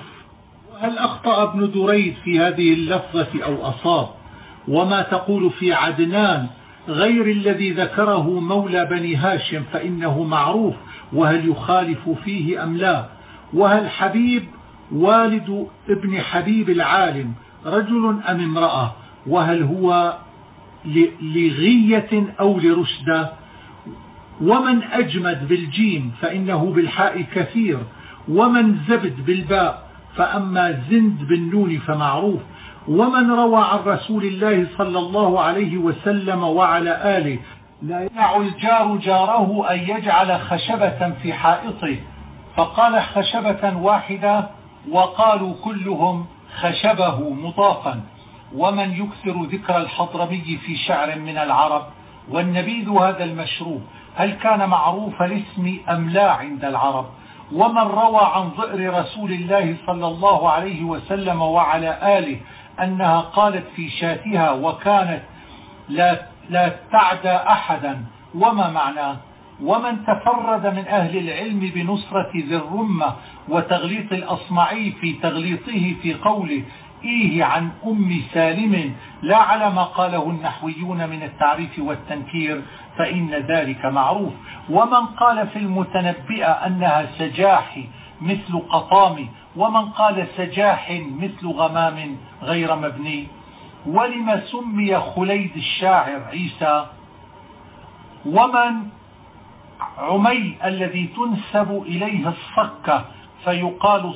هل أخطأ ابن دريد في هذه اللفظة أو أصاب؟ وما تقول في عدنان غير الذي ذكره مولى بني هاشم فإنه معروف. وهل يخالف فيه أم لا؟ وهل حبيب والد ابن حبيب العالم رجل أم امرأة؟ وهل هو لغية أو لرشدة ومن أجمد بالجيم فإنه بالحاء كثير ومن زبد بالباء فأما زند بالنون فمعروف ومن روى عن رسول الله صلى الله عليه وسلم وعلى آله لا يمنع الجار جاره أن يجعل خشبة في حائطه. فقال خشبة واحدة وقالوا كلهم خشبه مضافا ومن يكثر ذكر الحضرمي في شعر من العرب والنبيذ هذا المشروب هل كان معروف الاسم أم لا عند العرب؟ ومن روى عن ضئر رسول الله صلى الله عليه وسلم وعلى آله أنها قالت في شاتها وكانت لا, لا تعدى أحدا وما معناه ومن تفرد من أهل العلم بنصرة ذي الرمة وتغليط الأصمعي في تغليطه في قوله إيه عن أم سالم لا على ما قاله النحويون من التعريف والتنكير فإن ذلك معروف. ومن قال في المتنبئة أنها سجاح مثل قطام ومن قال سجاح مثل غمام غير مبني. ولم سمي خليد الشاعر عيسى؟ ومن عمي الذي تنسب إليه الصكة فيقال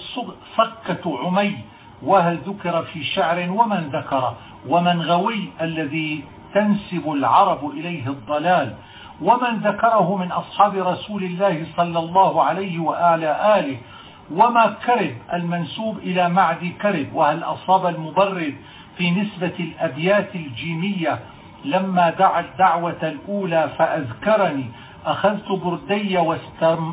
صكة عمي. وهل ذكر في شعر ومن ذكر؟ ومن غوي الذي تنسب العرب إليه الضلال؟ ومن ذكره من أصحاب رسول الله صلى الله عليه وآله آله؟ وما كرب المنسوب إلى معدي كرب وهل أصاب المبرد في نسبة الأبيات الجيمية؟ لما دعا الدعوة الأولى فأذكرني. أخذت بردي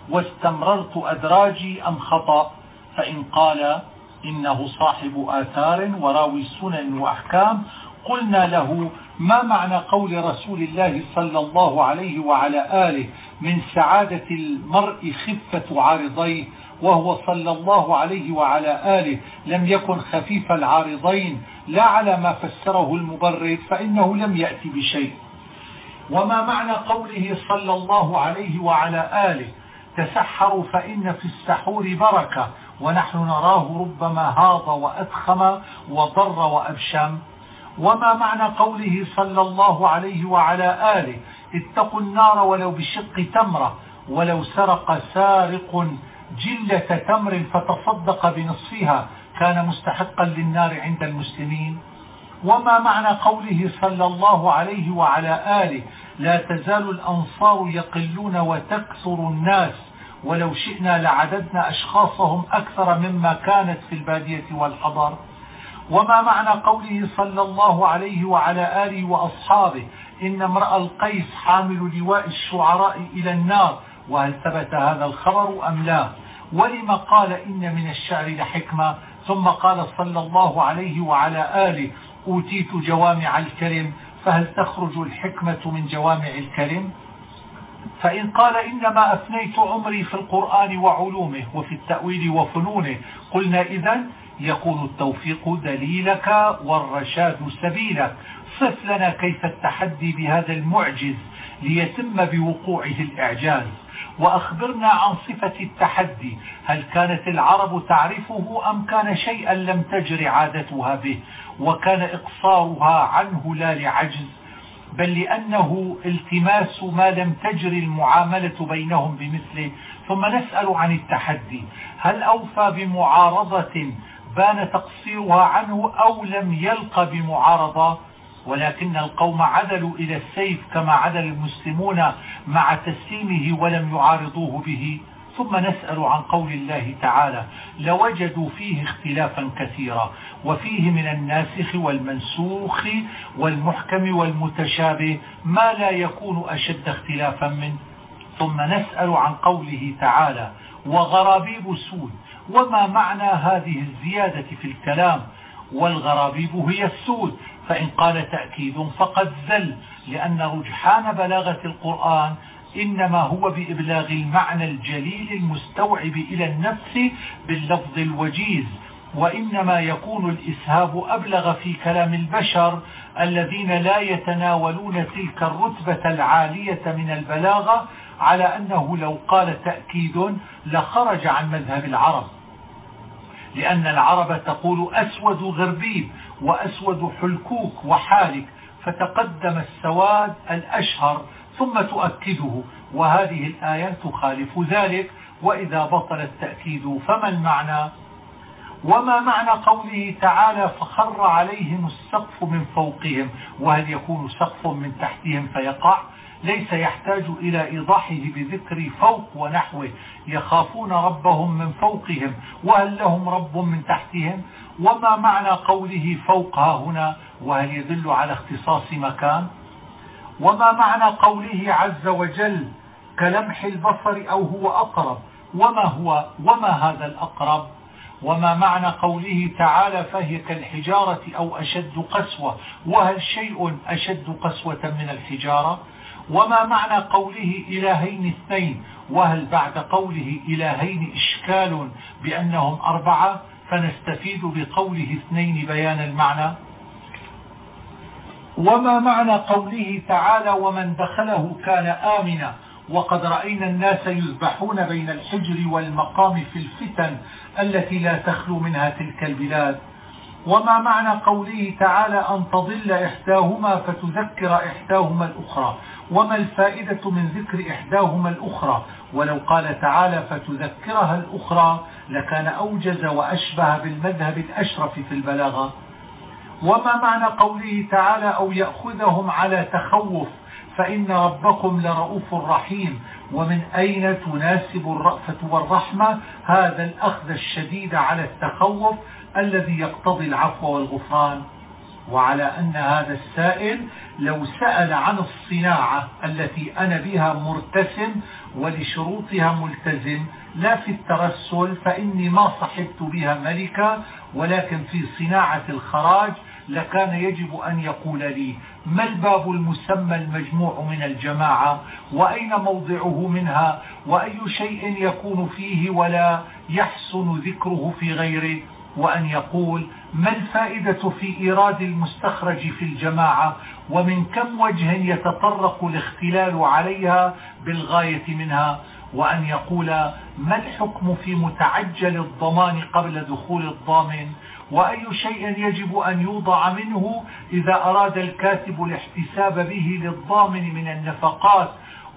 واستمررت أدراجي أم خطأ؟ فإن قال إنه صاحب آثار وراوي سنن وأحكام. قلنا له ما معنى قول رسول الله صلى الله عليه وعلى آله من سعادة المرء خفة عارضيه وهو صلى الله عليه وعلى آله لم يكن خفيف العارضين؟ لا على ما فسره المبرد فإنه لم يأتي بشيء. وما معنى قوله صلى الله عليه وعلى آله؟ تسحروا فإن في السحور بركة. ونحن نراه ربما هاض وأدخم وضر وأبشم. وما معنى قوله صلى الله عليه وعلى آله؟ اتقوا النار ولو بشق تمرة ولو سرق سارق جلة تمر فتصدق بنصفها كان مستحقا للنار عند المسلمين. وما معنى قوله صلى الله عليه وعلى آله؟ لا تزال الأنصار يقلون وتكثر الناس. ولو شئنا لعددنا أشخاصهم أكثر مما كانت في البادية والحضر. وما معنى قوله صلى الله عليه وعلى آله وأصحابه إن امرأ القيس حامل لواء الشعراء إلى النار وهل ثبت هذا الخبر أم لا؟ ولما قال إن من الشعر لحكمة؟ ثم قال صلى الله عليه وعلى آله أوتيت جوامع الكلم فهل تخرج الحكمة من جوامع الكلم؟ فإن قال إنما أثنيت عمري في القرآن وعلومه وفي التأويل وفنونه قلنا إذا يكون التوفيق دليلك والرشاد سبيلك. صف لنا كيف التحدي بهذا المعجز ليتم بوقوعه الإعجاز. وأخبرنا عن صفة التحدي هل كانت العرب تعرفه أم كان شيئا لم تجر عادتها به؟ وكان إقصارها عنه لا لعجز. بل لأنه التماس ما لم تجر المعاملة بينهم بمثله ثم نسأل عن التحدي. هل أوفى بمعارضة بان تقصيرها عنه أو لم يلق بمعارضة؟ ولكن القوم عدلوا إلى السيف كما عدل المسلمون مع تسليمه ولم يعارضوه به. ثم نسأل عن قول الله تعالى لوجدوا فيه اختلافا كثيرا. وفيه من الناسخ والمنسوخ والمحكم والمتشابه ما لا يكون أشد اختلافا منه. ثم نسأل عن قوله تعالى وغرابيب سود وما معنى هذه الزيادة في الكلام؟ والغرابيب هي السود فإن قال تأكيد فقد زل لأن رجحان بلاغة القرآن إنما هو بإبلاغ المعنى الجليل المستوعب إلى النفس باللفظ الوجيز. وإنما يكون الإسهاب أبلغ في كلام البشر الذين لا يتناولون تلك الرتبة العالية من البلاغة على أنه لو قال تأكيد لخرج عن مذهب العرب. لأن العرب تقول أسود غربيب وأسود حلكوك وحالك فتقدم السواد الأشهر ثم تؤكده وهذه الآية تخالف ذلك وإذا بطل التأكيد فما المعنى؟ وما معنى قوله تعالى فخر عليهم السقف من فوقهم؟ وهل يكون سقف من تحتهم فيقع؟ ليس يحتاج إلى إيضاحه بذكر فوق ونحوه. يخافون ربهم من فوقهم. وهل لهم رب من تحتهم؟ وما معنى قوله فوقها هنا؟ وهل يدل على اختصاص مكان؟ وما معنى قوله عز وجل كلمح البصر أو هو أقرب؟ وما هو وما هذا الأقرب؟ وما معنى قوله تعالى فهي كالحجارة أو أشد قسوة؟ وهل شيء أشد قسوة من الحجارة؟ وما معنى قوله إلهين اثنين؟ وهل بعد قوله إلهين إشكال بأنهم أربعة؟ فنستفيد بقوله اثنين بيان المعنى. وما معنى قوله تعالى ومن دخله كان آمنا؟ وقد رأينا الناس يذبحون بين الحجر والمقام في الفتن التي لا تخلو منها تلك البلاد. وما معنى قوله تعالى أن تضل إحداهما فتذكر إحداهما الأخرى؟ وما الفائدة من ذكر إحداهما الأخرى؟ ولو قال تعالى فتذكرها الأخرى لكان أوجز وأشبه بالمذهب الأشرف في البلاغة. وما معنى قوله تعالى أو يأخذهم على تخوف؟ فإن ربكم لرؤوف رحيم. ومن أين تناسب الرأفة والرحمة؟ هذا الأخذ الشديد على التخوف الذي يقتضي العفو والغفران. وعلى أن هذا السائل لو سأل عن الصناعة التي أنا بها مرتسم ولشروطها ملتزم لا في الترسل فإني ما صحبت بها ملكا ولكن في صناعة الخراج لكان يجب أن يقول لي ما الباب المسمى المجموع من الجماعة؟ وأين موضعه منها؟ وأي شيء يكون فيه ولا يحسن ذكره في غيره؟ وأن يقول ما الفائدة في إيراد المستخرج في الجماعة؟ ومن كم وجه يتطرق الاختلال عليها بالغاية منها؟ وأن يقول ما الحكم في متعجل الضمان قبل دخول الضامن؟ وأي شيء يجب أن يوضع منه إذا أراد الكاتب الاحتساب به للضامن من النفقات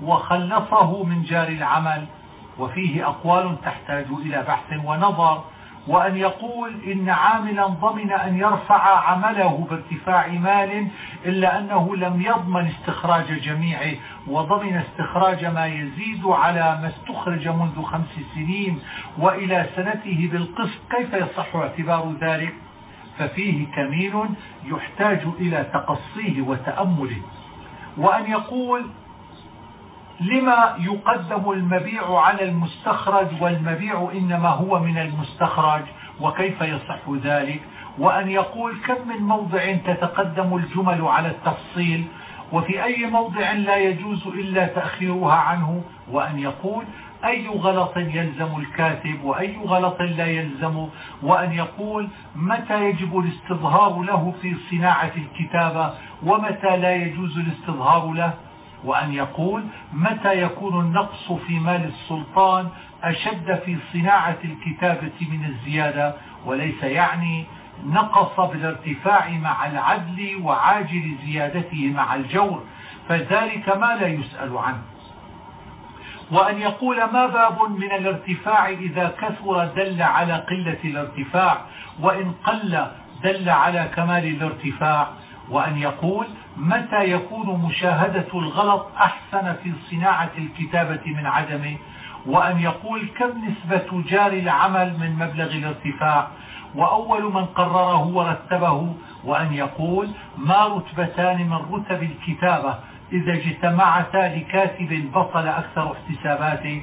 وخلصه من جار العمل. وفيه أقوال تحتاج إلى بحث ونظر. وأن يقول إن عاملا ضمن أن يرفع عمله بارتفاع مال إلا أنه لم يضمن استخراج جميعه وضمن استخراج ما يزيد على ما استخرج منذ خمس سنين وإلى سنته بالقسط. كيف يصح اعتبار ذلك؟ ففيه كمين يحتاج إلى تقصيه وتأمله. وأن يقول لما يقدم المبيع على المستخرج والمبيع إنما هو من المستخرج وكيف يصح ذلك؟ وأن يقول كم من موضع تتقدم الجمل على التفصيل وفي أي موضع لا يجوز إلا تأخيرها عنه وأن يقول أي غلط يلزم الكاتب وأي غلط لا يلزم وأن يقول متى يجب الاستظهار له في صناعة الكتابة ومتى لا يجوز الاستظهار له. وأن يقول متى يكون النقص في مال السلطان أشد في صناعة الكتابة من الزيادة؟ وليس يعني نقص بالارتفاع مع العدل وعاجل زيادته مع الجور فذلك ما لا يسأل عنه. وأن يقول ما باب من الارتفاع إذا كثر دل على قلة الارتفاع وإن قل دل على كمال الارتفاع؟ وأن يقول متى يكون مشاهدة الغلط أحسن في صناعة الكتابة من عدمه وأن يقول كم نسبة جاري العمل من مبلغ الارتفاع؟ وأول من قرره ورتبه؟ وأن يقول ما رتبتان من رتب الكتابة إذا اجتمعتا لكاتب بطل أكثر احتساباته؟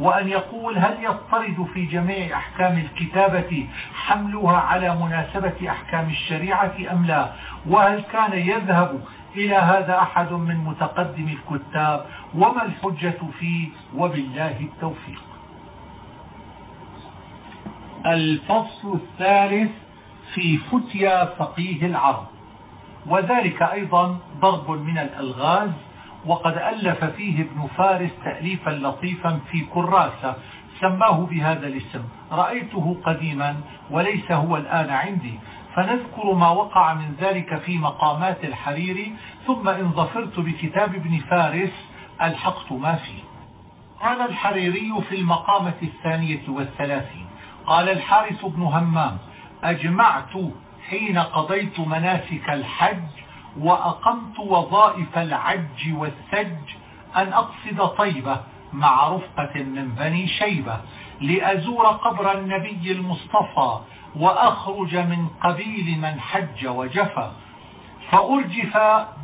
وأن يقول هل يضطرد في جميع أحكام الكتابة حملها على مناسبة أحكام الشريعة أم لا؟ وهل كان يذهب إلى هذا أحد من متقدم الكتاب؟ وما الحجة فيه؟ وبالله التوفيق. الفصل الثالث في فتيا فقيه العرب. وذلك أيضا ضرب من الألغاز وقد ألف فيه ابن فارس تأليفا لطيفا في كراسة سماه بهذا الاسم. رأيته قديما وليس هو الآن عندي. فنذكر ما وقع من ذلك في مقامات الحريري ثم إن ظفرت بكتاب ابن فارس ألحقت ما فيه. قال الحريري في المقامة الثانية والثلاثين قال الحارث بن همام أجمعت حين قضيت مناسك الحج وأقمت وظائف العج والثج أن أقصد طيبة مع رفقة من بني شيبة لأزور قبر النبي المصطفى وأخرج من قبيل من حج وجفى فأرجف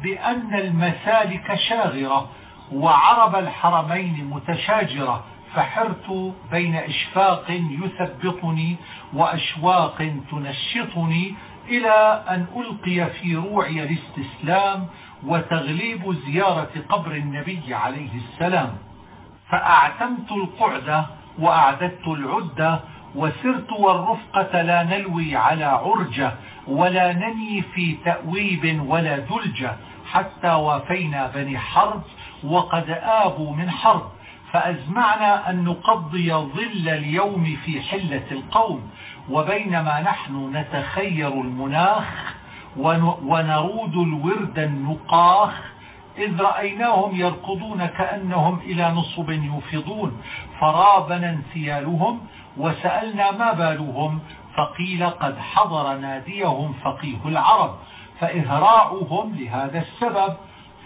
بأن المسالك شاغرة وعرب الحرمين متشاجرة فحرت بين إشفاق يثبطني وأشواق تنشطني إلى أن ألقي في روعي الاستسلام وتغليب زيارة قبر النبي عليه السلام. فأعتمت القعدة وأعددت العدة وسرت والرفقة لا نلوي على عرجة ولا نني في تأويب ولا دلجة حتى وافينا بني حرب وقد آبوا من حرب. فأزمعنا أن نقضي ظل اليوم في حلة القوم. وبينما نحن نتخير المناخ ونرود الورد النقاخ إذ رأيناهم يركضون كأنهم إلى نصب يوفضون. فرابنا انسيالهم وسألنا ما بالهم؟ فقيل قد حضر ناديهم فقيه العرب فإهراعهم لهذا السبب.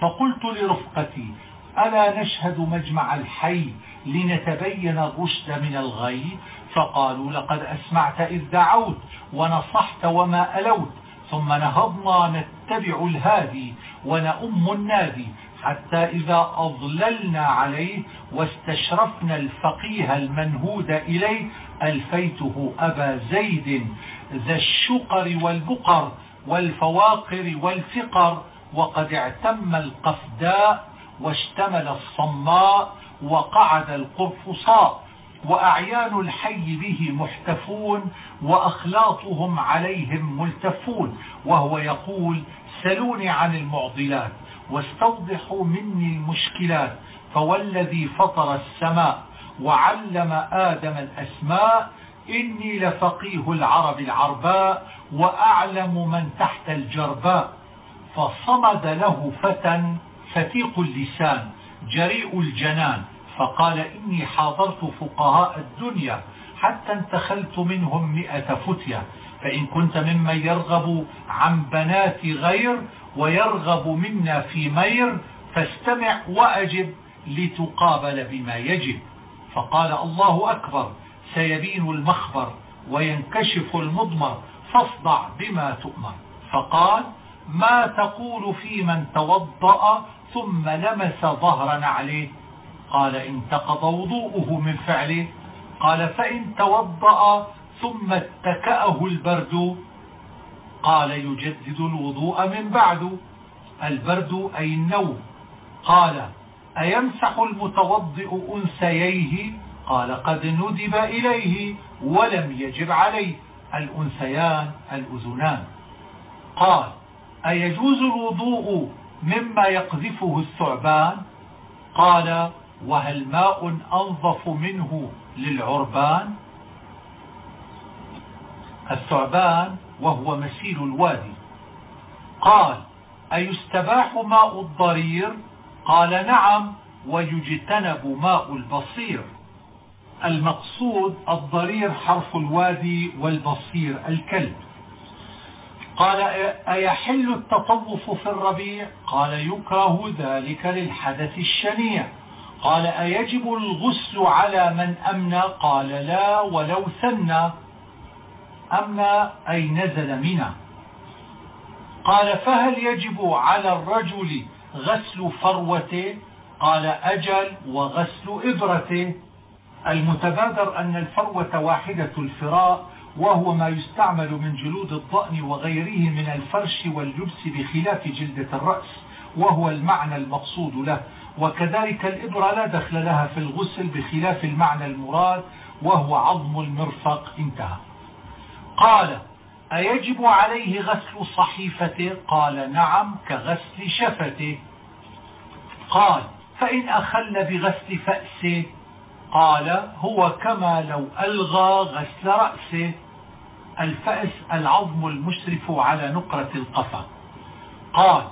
فقلت لرفقتي ألا نشهد مجمع الحي لنتبين الرشد من الغي؟ فقالوا لقد أسمعت إذ دعوت ونصحت وما ألوت ثم نهضنا نتبع الهادي ونأم النادي حتى إذا أضللنا عليه واستشرفنا الفقيه المنهود إليه ألفيته أبا زيد ذا الشقر والبقر والفواقر والفقر وقد اعتم القفداء واشتمل الصماء وقعد القرفصاء. وأعيان الحي به محتفون وأخلاطهم عليهم ملتفون. وهو يقول سلوني عن المعضلات واستوضحوا مني المشكلات فوالذي فطر السماء وعلم آدم الأسماء إني لفقيه العرب العرباء وأعلم من تحت الجرباء. فصمد له فتى فتيق اللسان جريء الجنان. فقال إني حاضرت فقهاء الدنيا حتى انتخلت منهم مئة فتية. فإن كنت ممن يرغب عن بنات غير ويرغب منا في مير فاستمع وأجب لتقابل بما يجب. فقال الله أكبر سيبين المخبر وينكشف المضمر فاصدع بما تؤمر. فقال ما تقول في من توضأ ثم لمس ظهرا عليه؟ قال انتقض وضوءه من فعله. قال فإن توضأ ثم اتكأه البرد. قال يجدد الوضوء من بعد. البرد أي النوم. قال أيمسح المتوضئ أنسييه قال قد ندب إليه ولم يجب عليه. الأنسيان الأذنان. قال أيجوز الوضوء مما يقذفه الثعبان؟ قال وهل ماء أنظف منه للعربان؟ الثعبان وهو مسيل الوادي. قال أيستباح ماء الضرير؟ قال نعم ويجتنب ماء البصير. المقصود الضرير حرف الوادي والبصير الكلب. قال أيحل التطوف في الربيع؟ قال يكره ذلك للحدث الشنيع. قال أيجب الغسل على من أمنى قال لا ولو ثنى أما أي نزل منه. قال فهل يجب على الرجل غسل فروته؟ قال أجل وغسل إبرته. المتبادر أن الفروة واحدة الفراء وهو ما يستعمل من جلود الضأن وغيره من الفرش واللبس بخلاف جلدة الرأس وهو المعنى المقصود له. وكذلك الإبرة لا دخل لها في الغسل بخلاف المعنى المراد وهو عظم المرفق. انتهى. قال أيجب عليه غسل صحيفته؟ قال نعم كغسل شفته. قال فإن أخل بغسل فأسه؟ قال هو كما لو ألغى غسل رأسه. الفأس العظم المشرف على نقرة القفا. قال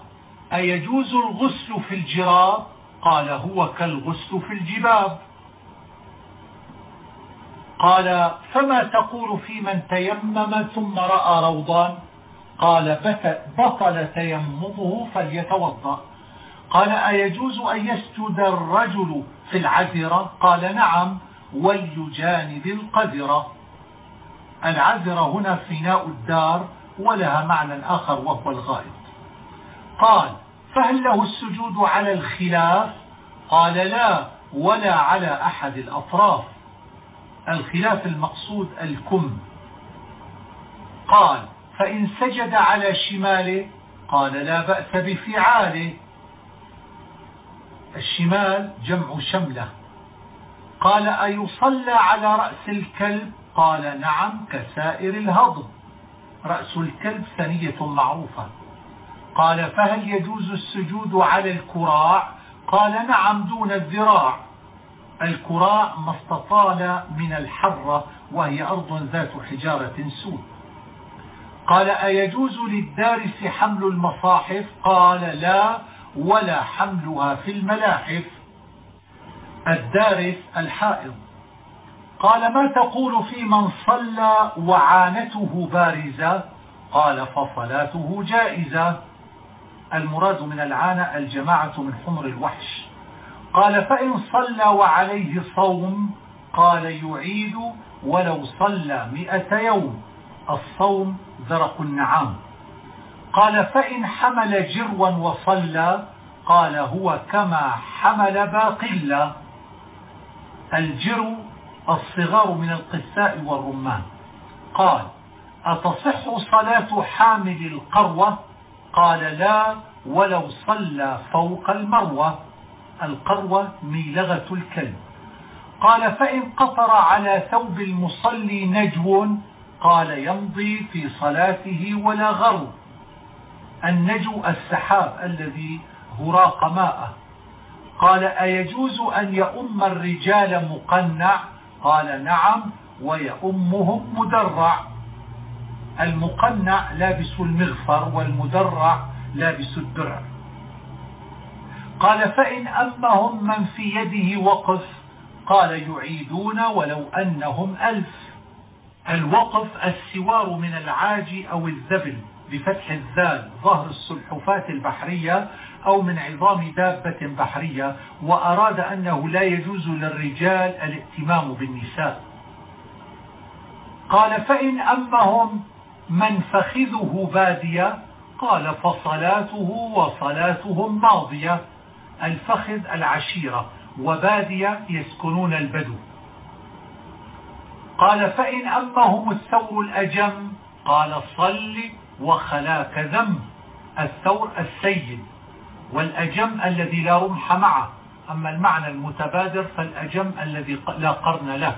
أيجوز الغسل في الجراب؟ قال هو كالغسل في الجباب. قال فما تقول في من تيمم ثم رأى روضا قال بطل تيممه فليتوضأ. قال أيجوز أن يسجد الرجل في العذرة؟ قال نعم وليجانب القذرة. العذرة هنا فناء الدار ولها معنى آخر وهو الغائب قال فهل له السجود على الخلاف؟ قال لا ولا على أحد الأطراف. الخلاف المقصود الكم. قال فإن سجد على شماله قال لا بأس بفعاله. الشمال جمع شملة. قال أيصلى على رأس الكلب؟ قال نعم كسائر الهضم. رأس الكلب ثنية معروفة. قال فهل يجوز السجود على الكراع؟ قال نعم دون الذراع. الكراع ما استطال من الحرة وهي أرض ذات حجارة سود. قال أيجوز للدارس حمل المصاحف؟ قال لا ولا حملها في الملاحف. الدارس الحائض. قال ما تقول في من صلى وعانته بارزة؟ قال فصلاته جائزة. المراد من العانة الجماعة من حمر الوحش. قال فإن صلى وعليه صوم قال يعيد ولو صلى مئة يوم. الصوم زرق النعام. قال فإن حمل جروا وصلى قال هو كما حمل باقلة الجرو الصغار من القساء والرمان. قال أتصح صلاة حامل القروة؟ قال لا ولو صلى فوق المروة القروة ميلغة الكلب. قال فإن قطر على ثوب المصلي نجو قال يمضي في صلاته ولا غرو. النجو السحاب الذي هراق ماءه قال أيجوز أن يؤم الرجال مقنع؟ قال نعم ويؤمهم مدرع. المقنع لابس المغفر والمدرع لابس الدرع. قال فإن أمهم من في يده وقف قال يعيدون ولو أنهم ألف. الوقف السوار من العاج أو الذبل بفتح الذال ظهر السلحفات البحرية أو من عظام دابة بحرية وأراد أنه لا يجوز للرجال الائتمام بالنساء. قال فإن أمهم من فخذه بادية قال فصلاته وصلاتهم ماضية. الفخذ العشيرة وبادية يسكنون البدو. قال فإن أمهم الثور الأجم قال صل وخلاك ذنب الثور السيد والأجم الذي لا رمح معه. أما المعنى المتبادر فالأجم الذي لا قرن له.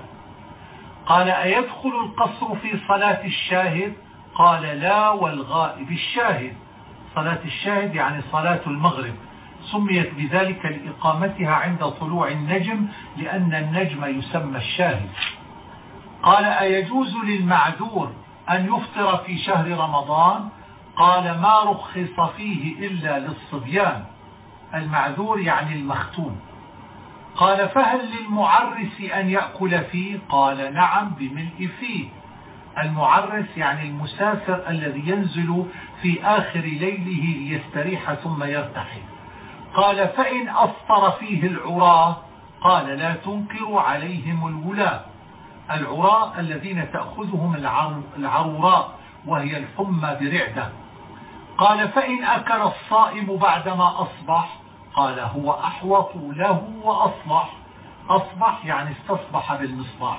قال أيدخل القصر في صلاة الشاهد؟ قال لا والغائب الشاهد. صلاة الشاهد يعني صلاة المغرب. سميت بذلك لإقامتها عند طلوع النجم لأن النجم يسمى الشاهد. قال أيجوز للمعذور أن يفطر في شهر رمضان؟ قال ما رخص فيه إلا للصبيان. المعذور يعني المختوم. قال فهل للمعرس أن يأكل فيه؟ قال نعم بملء فيه. المعرس يعني المسافر الذي ينزل في آخر ليله ليستريح ثم يرتحل. قال فإن أفطر فيه العراة قال لا تنكر عليهم الولاة العراة الذين تأخذهم العروراء وهي الحمى برعدة. قال فإن أكل الصائم بعدما أصبح قال هو أحوط له وأصلح أصبح يعني استصبح بالمصباح.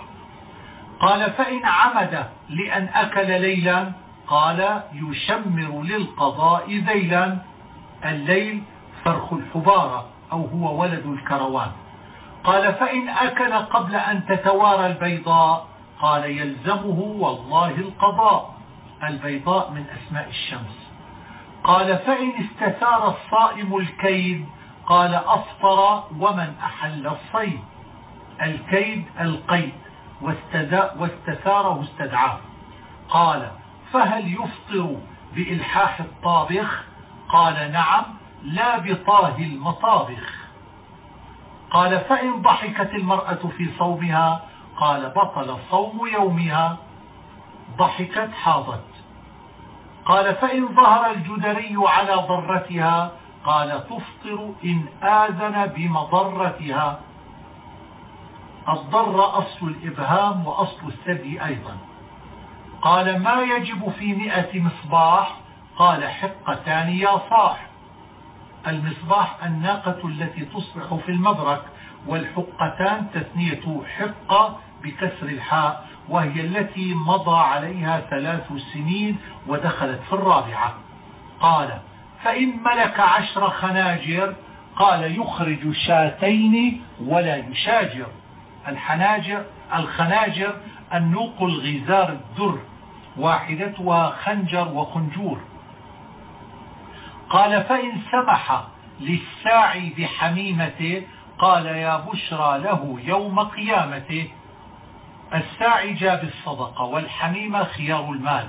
قال فإن عمد لأن أكل ليلا قال يشمر للقضاء ذيلا. الليل فرخ الحبارة أو هو ولد الكروان. قال فإن أكل قبل أن تتوارى البيضاء قال يلزمه والله القضاء. البيضاء من أسماء الشمس. قال فإن استثار الصائم الكيد قال أفطر ومن أحل الصيد. الكيد القيد. واستثاره استدعاه قال فهل يفطر بإلحاح الطابخ؟ قال نعم لا بطاه المطابخ. قال فإن ضحكت المرأة في صومها؟ قال بطل صوم يومها. ضحكت حاضت. قال فإن ظهر الجدري على ضرتها؟ قال تفطر إن آذن بمضرتها. الضر أصل الإبهام وأصل الثدي أيضا. قال ما يجب في مئة مصباح؟ قال حقتان يا صاح. المصباح الناقة التي تصبح في المبرك والحقتان تثنية حقة بكسر الحاء وهي التي مضى عليها ثلاث سنين ودخلت في الرابعة. قال فإن ملك عشر خناجر قال يخرج شاتين ولا يشاجر. الحناجر الخناجر النوق الغزار الدر واحدتها خنجر وخنجور. قال فإن سمح للساعي بحميمته قال يا بشرى له يوم قيامته. الساعي جاء بالصدقة والحميمة خيار المال.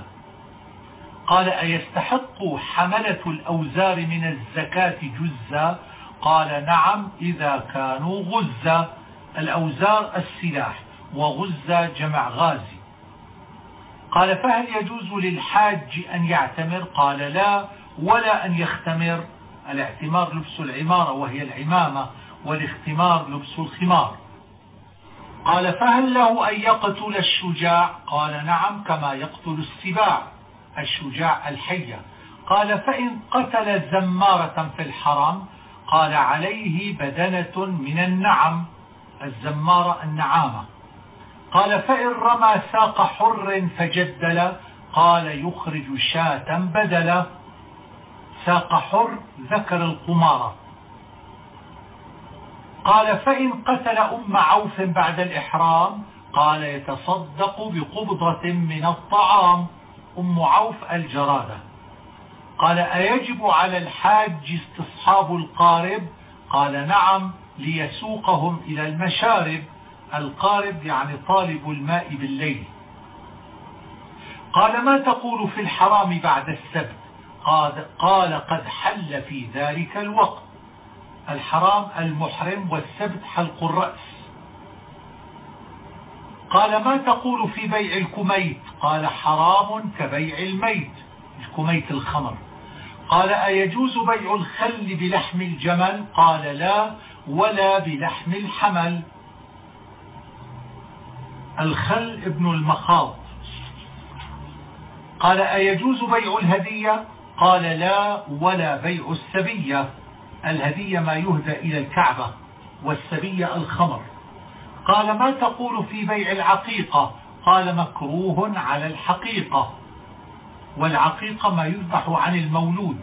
قال أيستحق حملة الأوزار من الزكاة جزا؟ قال نعم إذا كانوا غزة الأوزار السلاح وغزة جمع غازي. قال فهل يجوز للحاج أن يعتمر؟ قال لا ولا أن يختمر. الاعتمار لبس العمارة وهي العمامة والاختمار لبس الخمار. قال فهل له أن يقتل الشجاع؟ قال نعم كما يقتل السباع الشجاع الحية. قال فإن قتل زمارة في الحرم قال عليه بدنة من النعم. الزمارة النعامة. قال فإن رمى ساق حر فجدل قال يخرج شاة بدلا ساق حر ذكر القمارة قال فإن قتل أم عوف بعد الإحرام قال يتصدق بقبضة من الطعام. أم عوف الجرادة. قال أيجب على الحاج استصحاب القارب؟ قال نعم. ليسوقهم إلى المشارب القارب يعني طالب الماء بالليل. قال ما تقول في الحرام بعد السبت؟ قال قد حل في ذلك الوقت. الحرام المحرم والسبت حلق الرأس. قال ما تقول في بيع الكميت؟ قال حرام كبيع الميت الكميت الخمر. قال أيجوز بيع الخل بلحم الجمل؟ قال لا. ولا بلحم الحمل. الخل ابن المخاض. قال أيجوز بيع الهدية؟ قال لا ولا بيع السبية. الهدية ما يهدى إلى الكعبة والسبية الخمر. قال ما تقول في بيع العقيقة؟ قال مكروه على الحقيقة. والعقيقة ما يذبح عن المولود.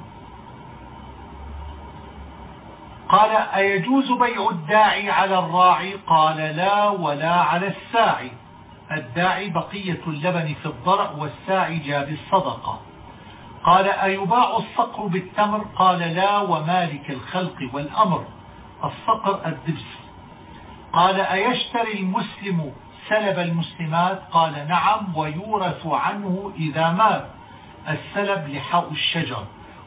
قال أيجوز بيع الداعي على الراعي؟ قال لا ولا على الساعي. الداعي بقية اللبن في الضرع والساعي جاب الصدقة. قال أيباع الصقر بالتمر؟ قال لا ومالك الخلق والأمر. الصقر الدبس. قال أيشتري المسلم سلب المسلمات؟ قال نعم ويورث عنه إذا مات. السلب لحاء الشجر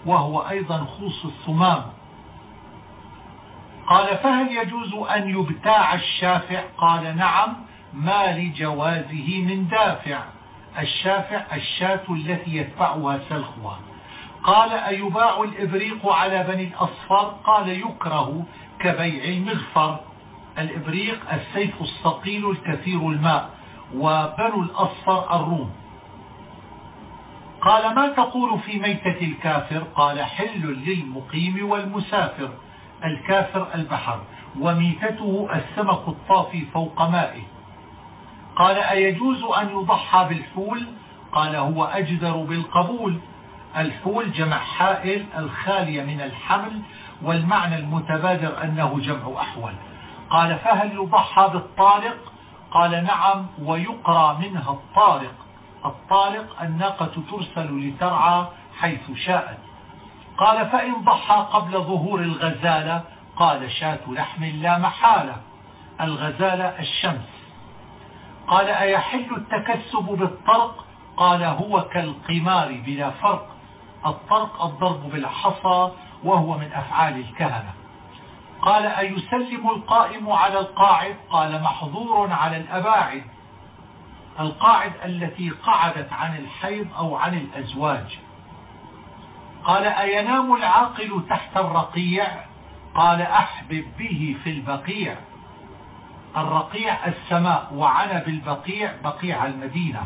وهو أيضا خوص الثمام قال فهل يجوز أن يبتاع الشافع؟ قال نعم. ما لجوازه من دافع. الشافع الشاة التي يتبعها سلخها. قال أيباع الإبريق على بني الأصفر قال يكره كبيع المغفر. الإبريق السيف الصقيل الكثير الماء وبنو الأصفر الروم. قال ما تقول في ميتة الكافر؟ قال حل للمقيم والمسافر. الكافر البحر وميتته السمك الطافي فوق مائه. قال أيجوز أن يضحى بالحول؟ قال هو أجدر بالقبول. الحول جمع حائل الخالية من الحمل والمعنى المتبادر أنه جمع أحول. قال فهل يضحى بالطارق؟ قال نعم ويقرى منها الطارق. الطارق الناقة ترسل لترعى حيث شاءت. قال فإن ضحى قبل ظهور الغزالة قال شاة لحم لا محالة. الغزالة الشمس. قال أيحل التكسب بالطرق؟ قال هو كالقمار بلا فرق. الطرق الضرب بالحصى وهو من أفعال الكهنة. قال أيسلم القائم على القاعد؟ قال محظور على الأباعد. القاعد التي قعدت عن الحيض أو عن الأزواج. قال أينام العاقل تحت الرقيع؟ قال أحبب به في البقيع. الرقيع السماء وعلى بالبقيع بقيع المدينة.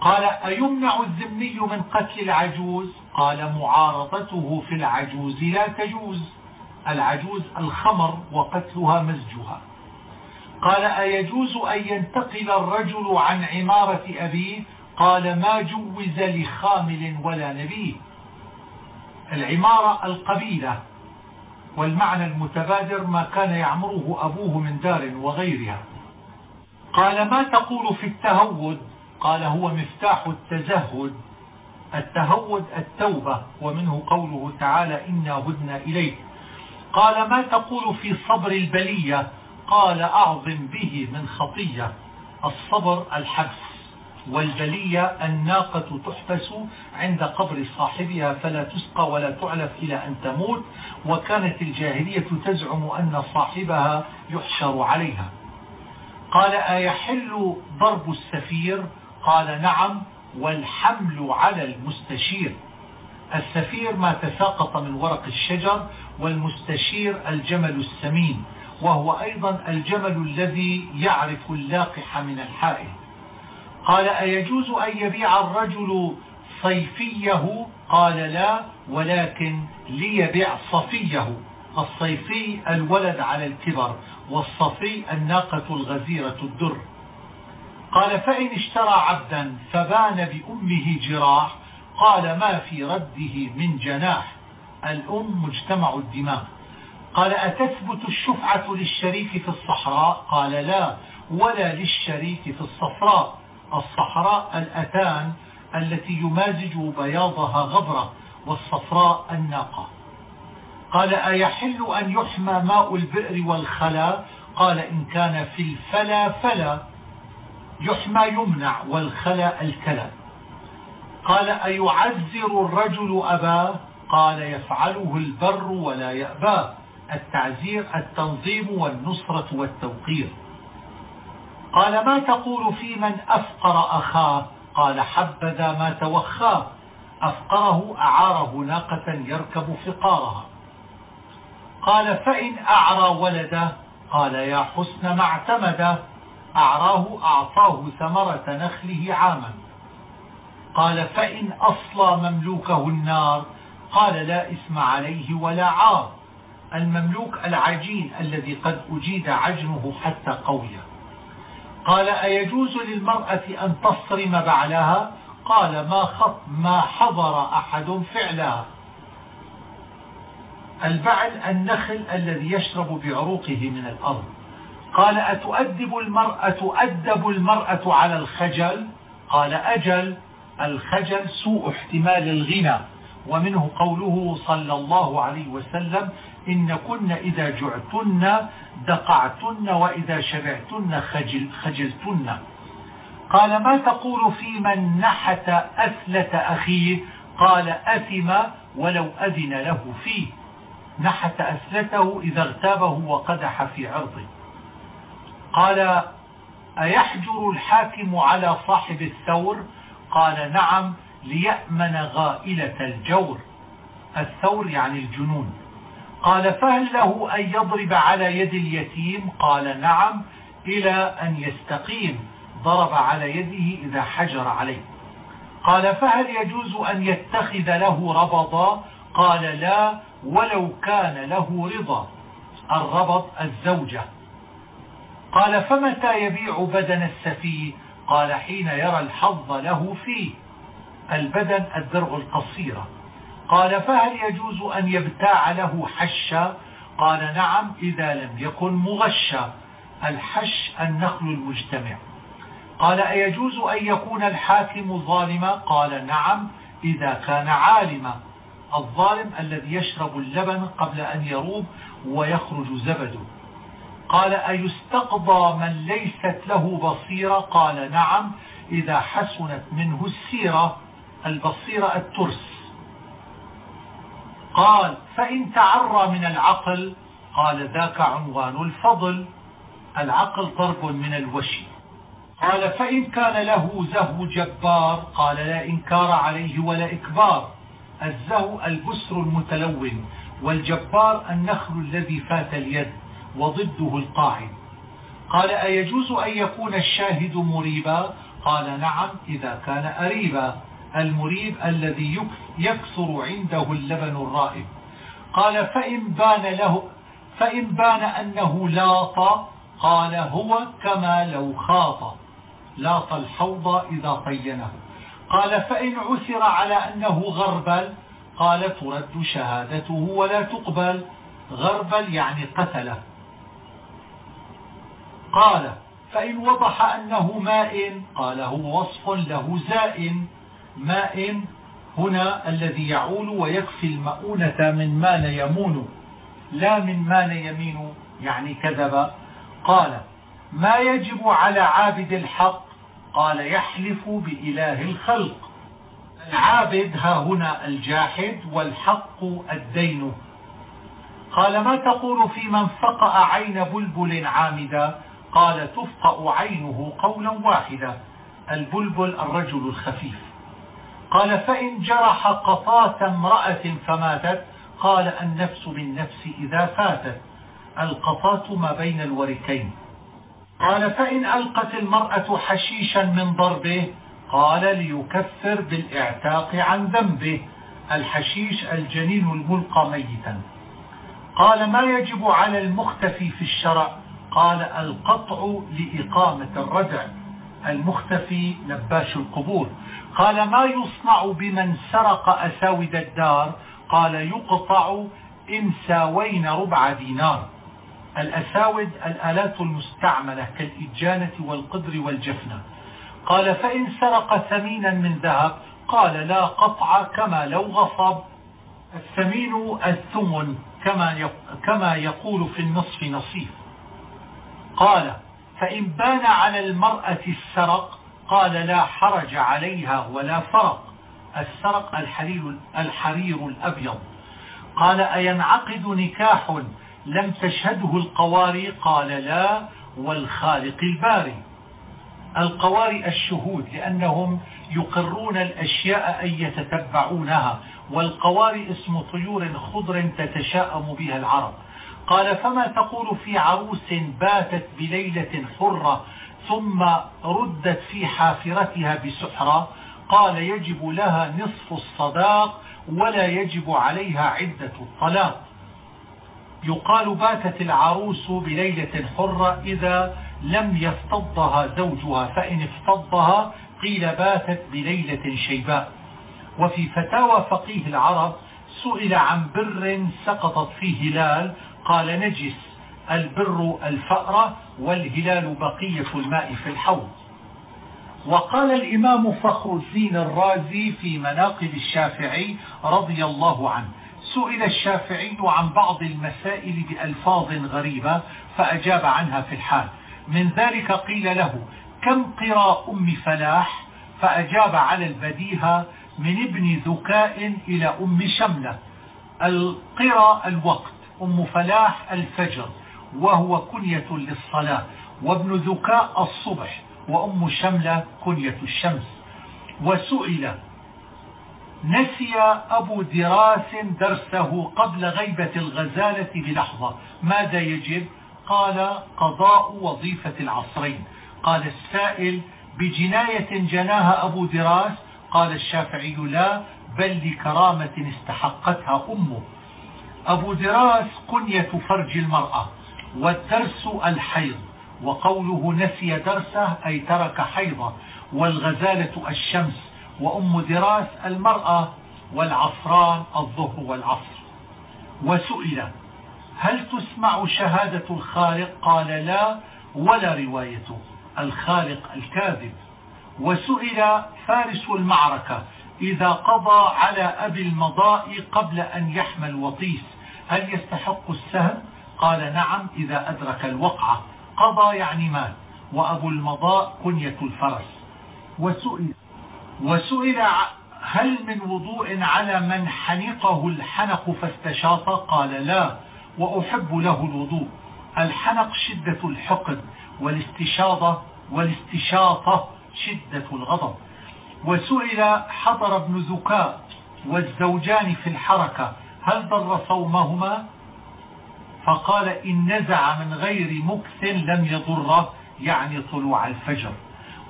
قال أيمنع الذمي من قتل العجوز؟ قال معارضته في العجوز لا تجوز. العجوز الخمر وقتلها مزجها. قال أيجوز أن ينتقل الرجل عن عمارة أبيه؟ قال ما جوز لخامل ولا نبي. العمارة القبيلة والمعنى المتبادر ما كان يعمره أبوه من دار وغيرها. قال ما تقول في التهود؟ قال هو مفتاح التزهد. التهود التوبة ومنه قوله تعالى إنا هدنا إليه قال ما تقول في صبر البلية؟ قال أعظم به من خطية. الصبر الحبس. والبلية الناقة تحبس عند قبر صاحبها فلا تسقى ولا تعلف إلى أن تموت وكانت الجاهلية تزعم أن صاحبها يحشر عليها. قال أيحل ضرب السفير؟ قال نعم والحمل على المستشير. السفير ما تساقط من ورق الشجر والمستشير الجمل السمين وهو أيضا الجمل الذي يعرف اللاقح من الحائل. قال أيجوز أن يبيع الرجل صيفيه؟ قال لا ولكن ليبيع صفيه. الصيفي الولد على الكبر والصفي الناقة الغزيرة الدر. قال فإن اشترى عبدا فبان بأمه جراح. قال ما في رده من جناح. الأم مجتمع الدماء. قال أتثبت الشفعة للشريك في الصحراء؟ قال لا ولا للشريك في الصفراء. الصحراء الأتان التي يمازج بياضها غبرة والصفراء الناقة. قال أيحل أن يحمى ماء البئر والخلا؟ قال إن كان في الفلا فلا يحمى يمنع والخلا الكلا قال أيعذر الرجل أباه؟ قال يفعله البر ولا يأباه. التعزير التنظيم والنصرة والتوقير. قال ما تقول في من أفقر أخاه؟ قال حبذا ما توخاه. أفقره أعاره ناقة يركب فقارها. قال فإن أعرى ولده؟ قال يا حسن ما اعتمده. أعراه أعطاه ثمرة نخله عاما. قال فإن أصلى مملوكه النار؟ قال لا إثم عليه ولا عار. المملوك العجين الذي قد أجيد عجنه حتى قويه. قال أيجوز للمرأة أن تصرم بعلها؟ قال ما خط ما حضر أحد فعلها. البعل النخل الذي يشرب بعروقه من الأرض. قال أتؤدب المرأة أدب المرأة على الخجل؟ قال أجل. الخجل سوء احتمال الغنى. ومنه قوله صلى الله عليه وسلم إن كن إذا جعتن دقعتن وإذا شبعتن خجل خجلتن. قال ما تقول في من نحت أثلة أخيه؟ قال أثم ولو أذن له فيه. نحت أثلته إذا اغتابه وقدح في عرضه. قال أيحجر الحاكم على صاحب الثور؟ قال نعم ليأمن غائلة الجور. الثور يعني الجنون. قال فهل له أن يضرب على يد اليتيم؟ قال نعم إلى أن يستقيم. ضرب على يده إذا حجر عليه. قال فهل يجوز أن يتخذ له ربضا؟ قال لا ولو كان له رضا. الربط الزوجة. قال فمتى يبيع بدن السفيه؟ قال حين يرى الحظ له فيه. البدن الدرع القصيرة. قال فهل يجوز أن يبتاع له حشا؟ قال نعم إذا لم يكن مغشا. الحش النخل المجتمع. قال أيجوز أن يكون الحاكم ظالما قال نعم إذا كان عالما. الظالم الذي يشرب اللبن قبل أن يروب ويخرج زبده. قال أيستقضى من ليست له بصيرة؟ قال نعم إذا حسنت منه السيرة البصيرة الترس. قال فإن تعرى من العقل قال ذاك عنوان الفضل. العقل ضرب من الوشي قال فإن كان له زهو جبار قال لا إنكار عليه ولا إكبار. الزهو البسر المتلون والجبار النخل الذي فات اليد وضده القاعد. قال أيجوز أن يكون الشاهد مريبا؟ قال نعم إذا كان أريبا. المريب الذي يكثر عنده اللبن الرائب. قال فإن بان له فإن بان أنه لاط قال هو كما لو خاط. لاط الحوض إذا طينه قال فإن عثر على أنه غربل قال ترد شهادته ولا تقبل. غربل يعني قتله. قال فإن وضح أنه ماء قال هو وصف له زائن. ماء هنا الذي يعول ويكفي المؤونة من مان يمون. لا من مان يمين يعني كذب. قال ما يجب على عابد الحق؟ قال يحلف بإله الخلق. العابد ها هنا الجاحد والحق الدين. قال ما تقول في من فقأ عين بلبل عامدا؟ قال تفقأ عينه قولا واحدا. البلبل الرجل الخفيف. قال فإن جرح قطاة امرأة فماتت قال النفس بالنفس إذا فاتت القطاة ما بين الوركين. قال فإن ألقت المرأة حشيشا من ضربه قال ليكفر بالإعتاق عن ذنبه. الحشيش الجنين الملقى ميتا. قال ما يجب على المختفي في الشرع؟ قال القطع لإقامة الردع. المختفي نباش القبور. قال ما يصنع بمن سرق أساود الدار؟ قال يقطع إن ساوين ربع دينار. الأساود الآلات المستعملة كالإجانة والقدر والجفنة قال فإن سرق ثمينا من ذهب؟ قال لا قطع كما لو غصب. الثمين الثمن كما كما يقول في النصف نصيف قال فإن بان على المرأة السرق قال لا حرج عليها ولا فرق. السرق الحرير, الحرير الأبيض. قال أينعقد نكاح لم تشهده القواري؟ قال لا والخالق الباري. القوارئ الشهود لأنهم يقرون الأشياء أن يتتبعونها والقوارئ اسم طيور خضر تتشاءم بها العرب. قال فما تقول في عروس باتت بليلة حرة ثم ردت في حافرتها بسحرة؟ قال يجب لها نصف الصداق ولا يجب عليها عدة الطلاق. يقال باتت العروس بليلة حرة إذا لم يفتضها زوجها فإن افتضها قيل باتت بليلة شيباء وفي فتاوى فقيه العرب سئل عن بر سقطت فيه هلال قال نجس البر الفأرة والهلال بقية الماء في الحوض. وقال الإمام فخر الدين الرازي في مناقب الشافعي رضي الله عنه سئل الشافعي عن بعض المسائل بألفاظ غريبة فأجاب عنها في الحال. من ذلك قيل له كم قرى أم فلاح؟ فأجاب على البديهة من ابن ذكاء إلى أم شملة. القرى الوقت. أم فلاح الفجر وهو كنية للصلاة وابن ذكاء الصبح وأم شملة كنية الشمس. وسئل نسي أبو دراس درسه قبل غيبة الغزالة بلحظة ماذا يجب؟ قال قضاء وظيفة العصرين. قال السائل بجناية جناها أبو دراس؟ قال الشافعي لا بل لكرامة استحقتها أمه. أبو دراس كنية فرج المرأة والدرس الحيض وقوله نسي درسه أي ترك حيضة والغزالة الشمس وأم دراس المرأة والعصران الظهر والعصر. وسئل هل تسمع شهادة الخالق؟ قال لا ولا روايته الخالق الكاذب. وسئل فارس المعركة إذا قضى على أبي المضاء قبل أن يحمل وطيس هل يستحق السهم؟ قال نعم إذا أدرك الوقعة قضى يعني مات. وأبو المضاء كنية الفرس. وسئل وسئل هل من وضوء على من حنقه الحنق فاستشاط؟ قال لا وأحب له الوضوء. الحنق شدة الحقد والاستشاطة والاستشاطة شدة الغضب. وسئل حضر ابن زكاء والزوجان في الحركة هل ضر صومهما؟ فقال إن نزع من غير مكث لم يضره يعني طلوع الفجر.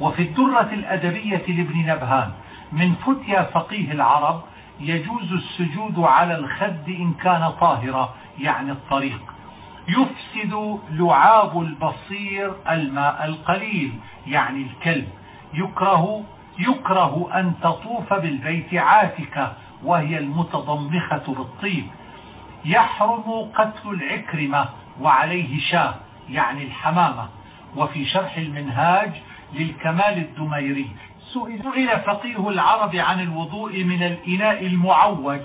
وفي الدرة الأدبية لابن نبهان من فتيا فقيه العرب يجوز السجود على الخد إن كان طاهرا يعني الطريق. يفسد لعاب البصير الماء القليل يعني الكلب. يكره يكره أن تطوف بالبيت عاتكة وهي المتضمخة بالطيب. يحرم قتل العكرمة وعليه شاة يعني الحمامة. وفي شرح المنهاج للكمال الدميري سئل فقيه العرب عن الوضوء من الإناء المعوج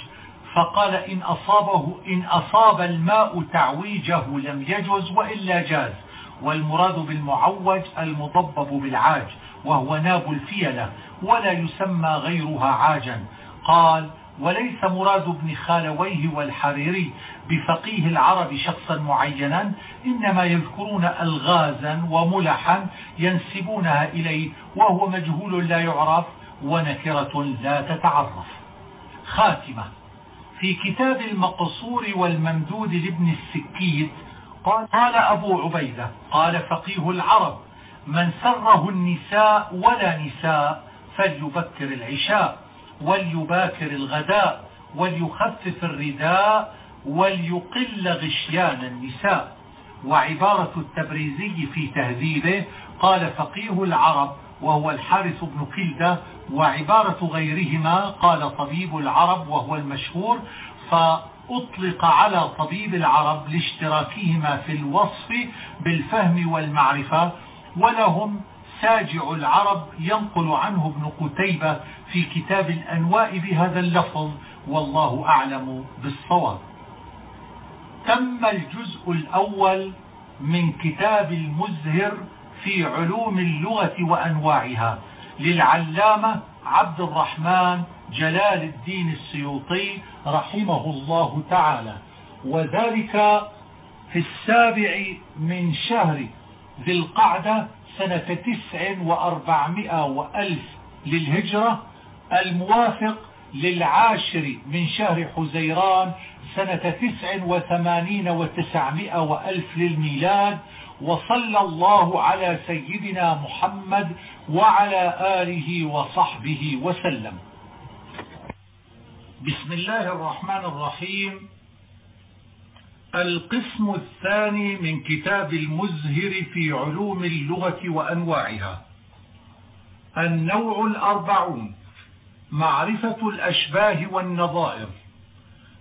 فقال إن أصابه إن أصاب الماء تعويجه لم يجوز وإلا جاز. والمراد بالمعوج المضبب بالعاج. وهو ناب الفيلة ولا يسمى غيرها عاجا. قال وليس مراد ابن خالويه والحريري بفقيه العرب شخصا معينا إنما يذكرون ألغازا وملحا ينسبونها إليه وهو مجهول لا يعرف ونكرة لا تتعرف. خاتمة في كتاب المقصور والممدود لابن السكيت قال أبو عبيدة قال فقيه العرب من سره النساء ولا نساء فليبكر العشاء وليباكر الغداء وليخفف الرداء وليقل غشيان النساء. وعبارة التبريزي في تهذيبه قال فقيه العرب وهو الحارث بن كلدة وعبارة غيرهما قال طبيب العرب وهو المشهور فأطلق على طبيب العرب لاشتراكهما في الوصف بالفهم والمعرفة. ولهم ساجع العرب ينقل عنه ابن قتيبة في كتاب الأنواء بهذا اللفظ والله أعلم بالصواب. تم الجزء الأول من كتاب المزهر في علوم اللغة وأنواعها للعلامة عبد الرحمن جلال الدين السيوطي رحمه الله تعالى. وذلك في السابع من شهر ذي القعدة سنة تسع وأربعمائة وألف للهجرة الموافق للعاشر من شهر حزيران سنة تسع وثمانين وتسعمائة وألف للميلاد وصلى الله على سيدنا محمد وعلى آله وصحبه وسلم. بسم الله الرحمن الرحيم. القسم الثاني من كتاب المزهر في علوم اللغة وأنواعها. النوع الأربعون معرفة الأشباه والنظائر.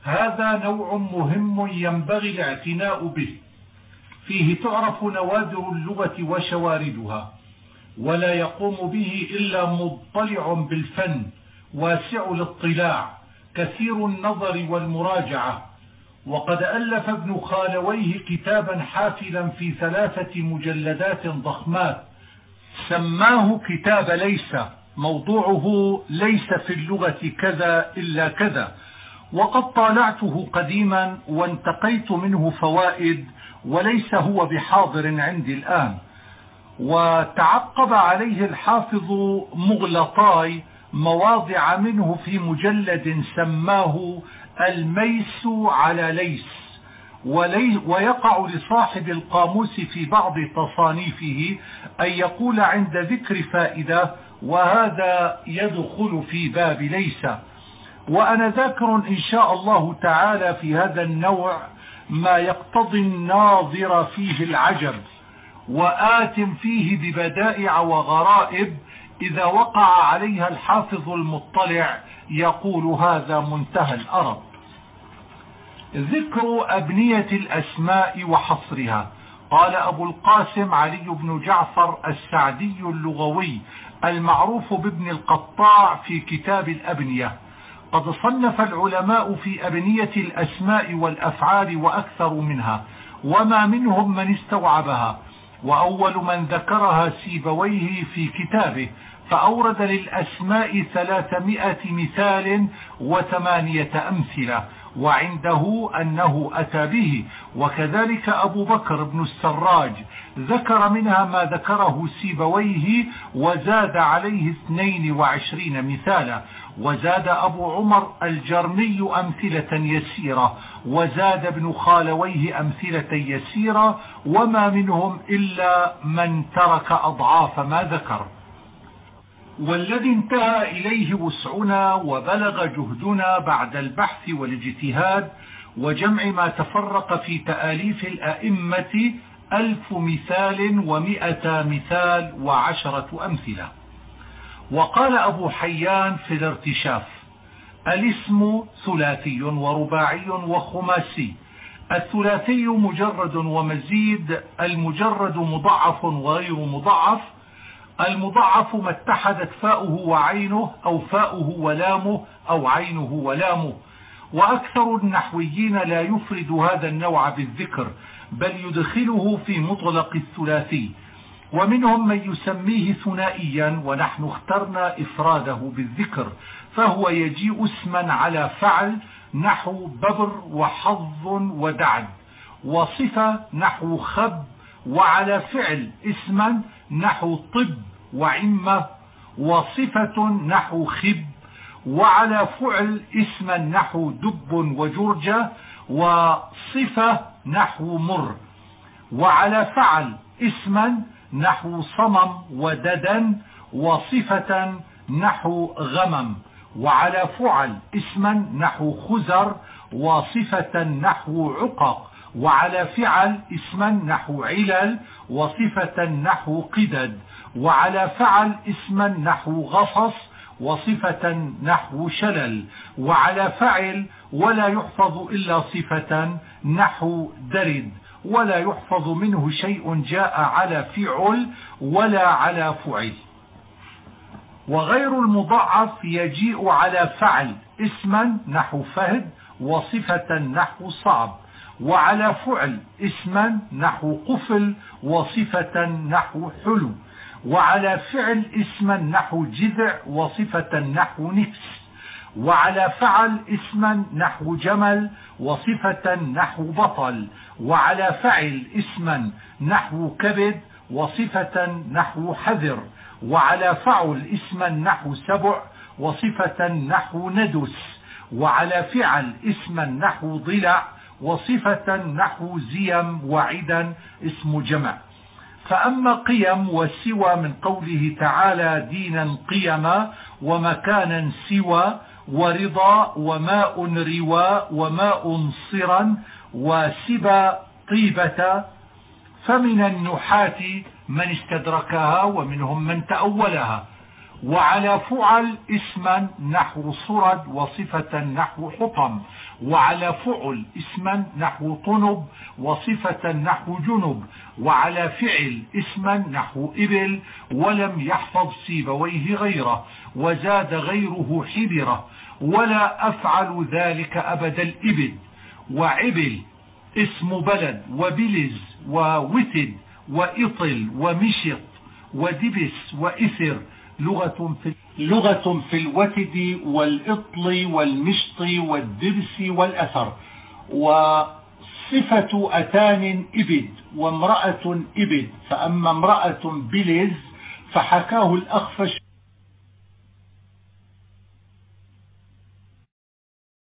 هذا نوع مهم ينبغي الاعتناء به. فيه تعرف نوادر اللغة وشواردها ولا يقوم به إلا مضطلع بالفن واسع الاطلاع كثير النظر والمراجعة. وقد ألف ابن خالويه كتابا حافلا في ثلاثة مجلدات ضخمات. سماه كتاب ليس موضوعه ليس في اللغة كذا إلا كذا. وقد طالعته قديما وانتقيت منه فوائد وليس هو بحاضر عندي الآن. وتعقب عليه الحافظ مغلطاي مواضع منه في مجلد سماه الميس على ليس ولي ويقع لصاحب القاموس في بعض تصانيفه أن يقول عند ذكر فائدة وهذا يدخل في باب ليس. وأنا ذاكر إن شاء الله تعالى في هذا النوع ما يقتضي الناظر فيه العجب وآت فيه ببدائع وغرائب إذا وقع عليها الحافظ المطلع يقول هذا منتهى الأرب ذكر أبنية الأسماء وحصرها. قال أبو القاسم علي بن جعفر السعدي اللغوي المعروف بابن القطاع في كتاب الأبنية. قد صنف العلماء في أبنية الأسماء والأفعال وأكثر منها وما منهم من استوعبها. وأول من ذكرها سيبويه في كتابه فأورد للأسماء ثلاثمائة مثال وثمانية أمثلة وعنده أنه أتى به. وكذلك أبو بكر بن السراج ذكر منها ما ذكره سيبويه وزاد عليه اثنين وعشرين مثالا. وزاد أبو عمر الجرمي أمثلة يسيرة وزاد ابن خالويه أمثلة يسيرة وما منهم إلا من ترك أضعاف ما ذكر. والذي انتهى إليه وسعنا وبلغ جهدنا بعد البحث والاجتهاد وجمع ما تفرق في تآليف الأئمة ألف مثال ومئة مثال وعشرة أمثلة. وقال أبو حيان في الارتشاف الاسم ثلاثي ورباعي وخماسي الثلاثي مجرد ومزيد المجرد مضعف وغير مضعف المضعف ما اتحدت فاؤه وعينه أو فاؤه ولامه أو عينه ولامه. وأكثر النحويين لا يفرد هذا النوع بالذكر بل يدخله في مطلق الثلاثي. ومنهم من يسميه ثنائيا ونحن اخترنا إفراده بالذكر فهو يجيء اسما على فعل نحو ببر وحظ ودعد وصفة نحو خب وعلى فعل اسما نحو طب وعمة وصفة نحو خب وعلى فعل اسما نحو دب وجرجة وصفة نحو مر وعلى فعل اسما نحو صمم وددا وصفة نحو غمم وعلى فعل اسما نحو خزر وصفة نحو عقق وعلى فعل اسما نحو علل وصفة نحو قدد وعلى فعل اسما نحو غصص وصفة نحو شلل وعلى فعل ولا يحفظ إلا صفة نحو درد ولا يحفظ منه شيء جاء على فعل ولا على فعل. وغير المضاعف يجيء على فعل اسما نحو فهد وصفة نحو صعب. وعلى فعل اسما نحو قفل وصفة نحو حلو. وعلى فعل اسما نحو جذع وصفة نحو نفس. وعلى فعل اسما نحو جمل وصفة نحو بطل. وعلى فعل اسما نحو كبد وصفة نحو حذر. وعلى فعل اسما نحو سبع وصفة نحو ندس. وعلى فعل اسما نحو ضلع وصفة نحو زيم وعدا اسم جمع. فأما قيم وسوى من قوله تعالى دينا قيما ومكانا سوى ورضا وماء روا وماء صرا وسبا طيبة فمن النحاة من استدركها ومنهم من تأولها وعلى فعل اسما نحو صرد وصفة نحو حطم. وعلى فعل اسما نحو طنب وصفة نحو جنب وعلى فعل اسما نحو إبل ولم يحفظ سيبويه غيره وزاد غيره حبره ولا أفعل ذلك أبد الإبل وعبل اسم بلد وبلز ووتد وإطل ومشط ودبس وإثر لغة في لغة في الوتد والإطل والمشط والدبس والأثر وصفة أتان إبد وامرأة إبد فأما امرأة بلز فحكاه الأخفش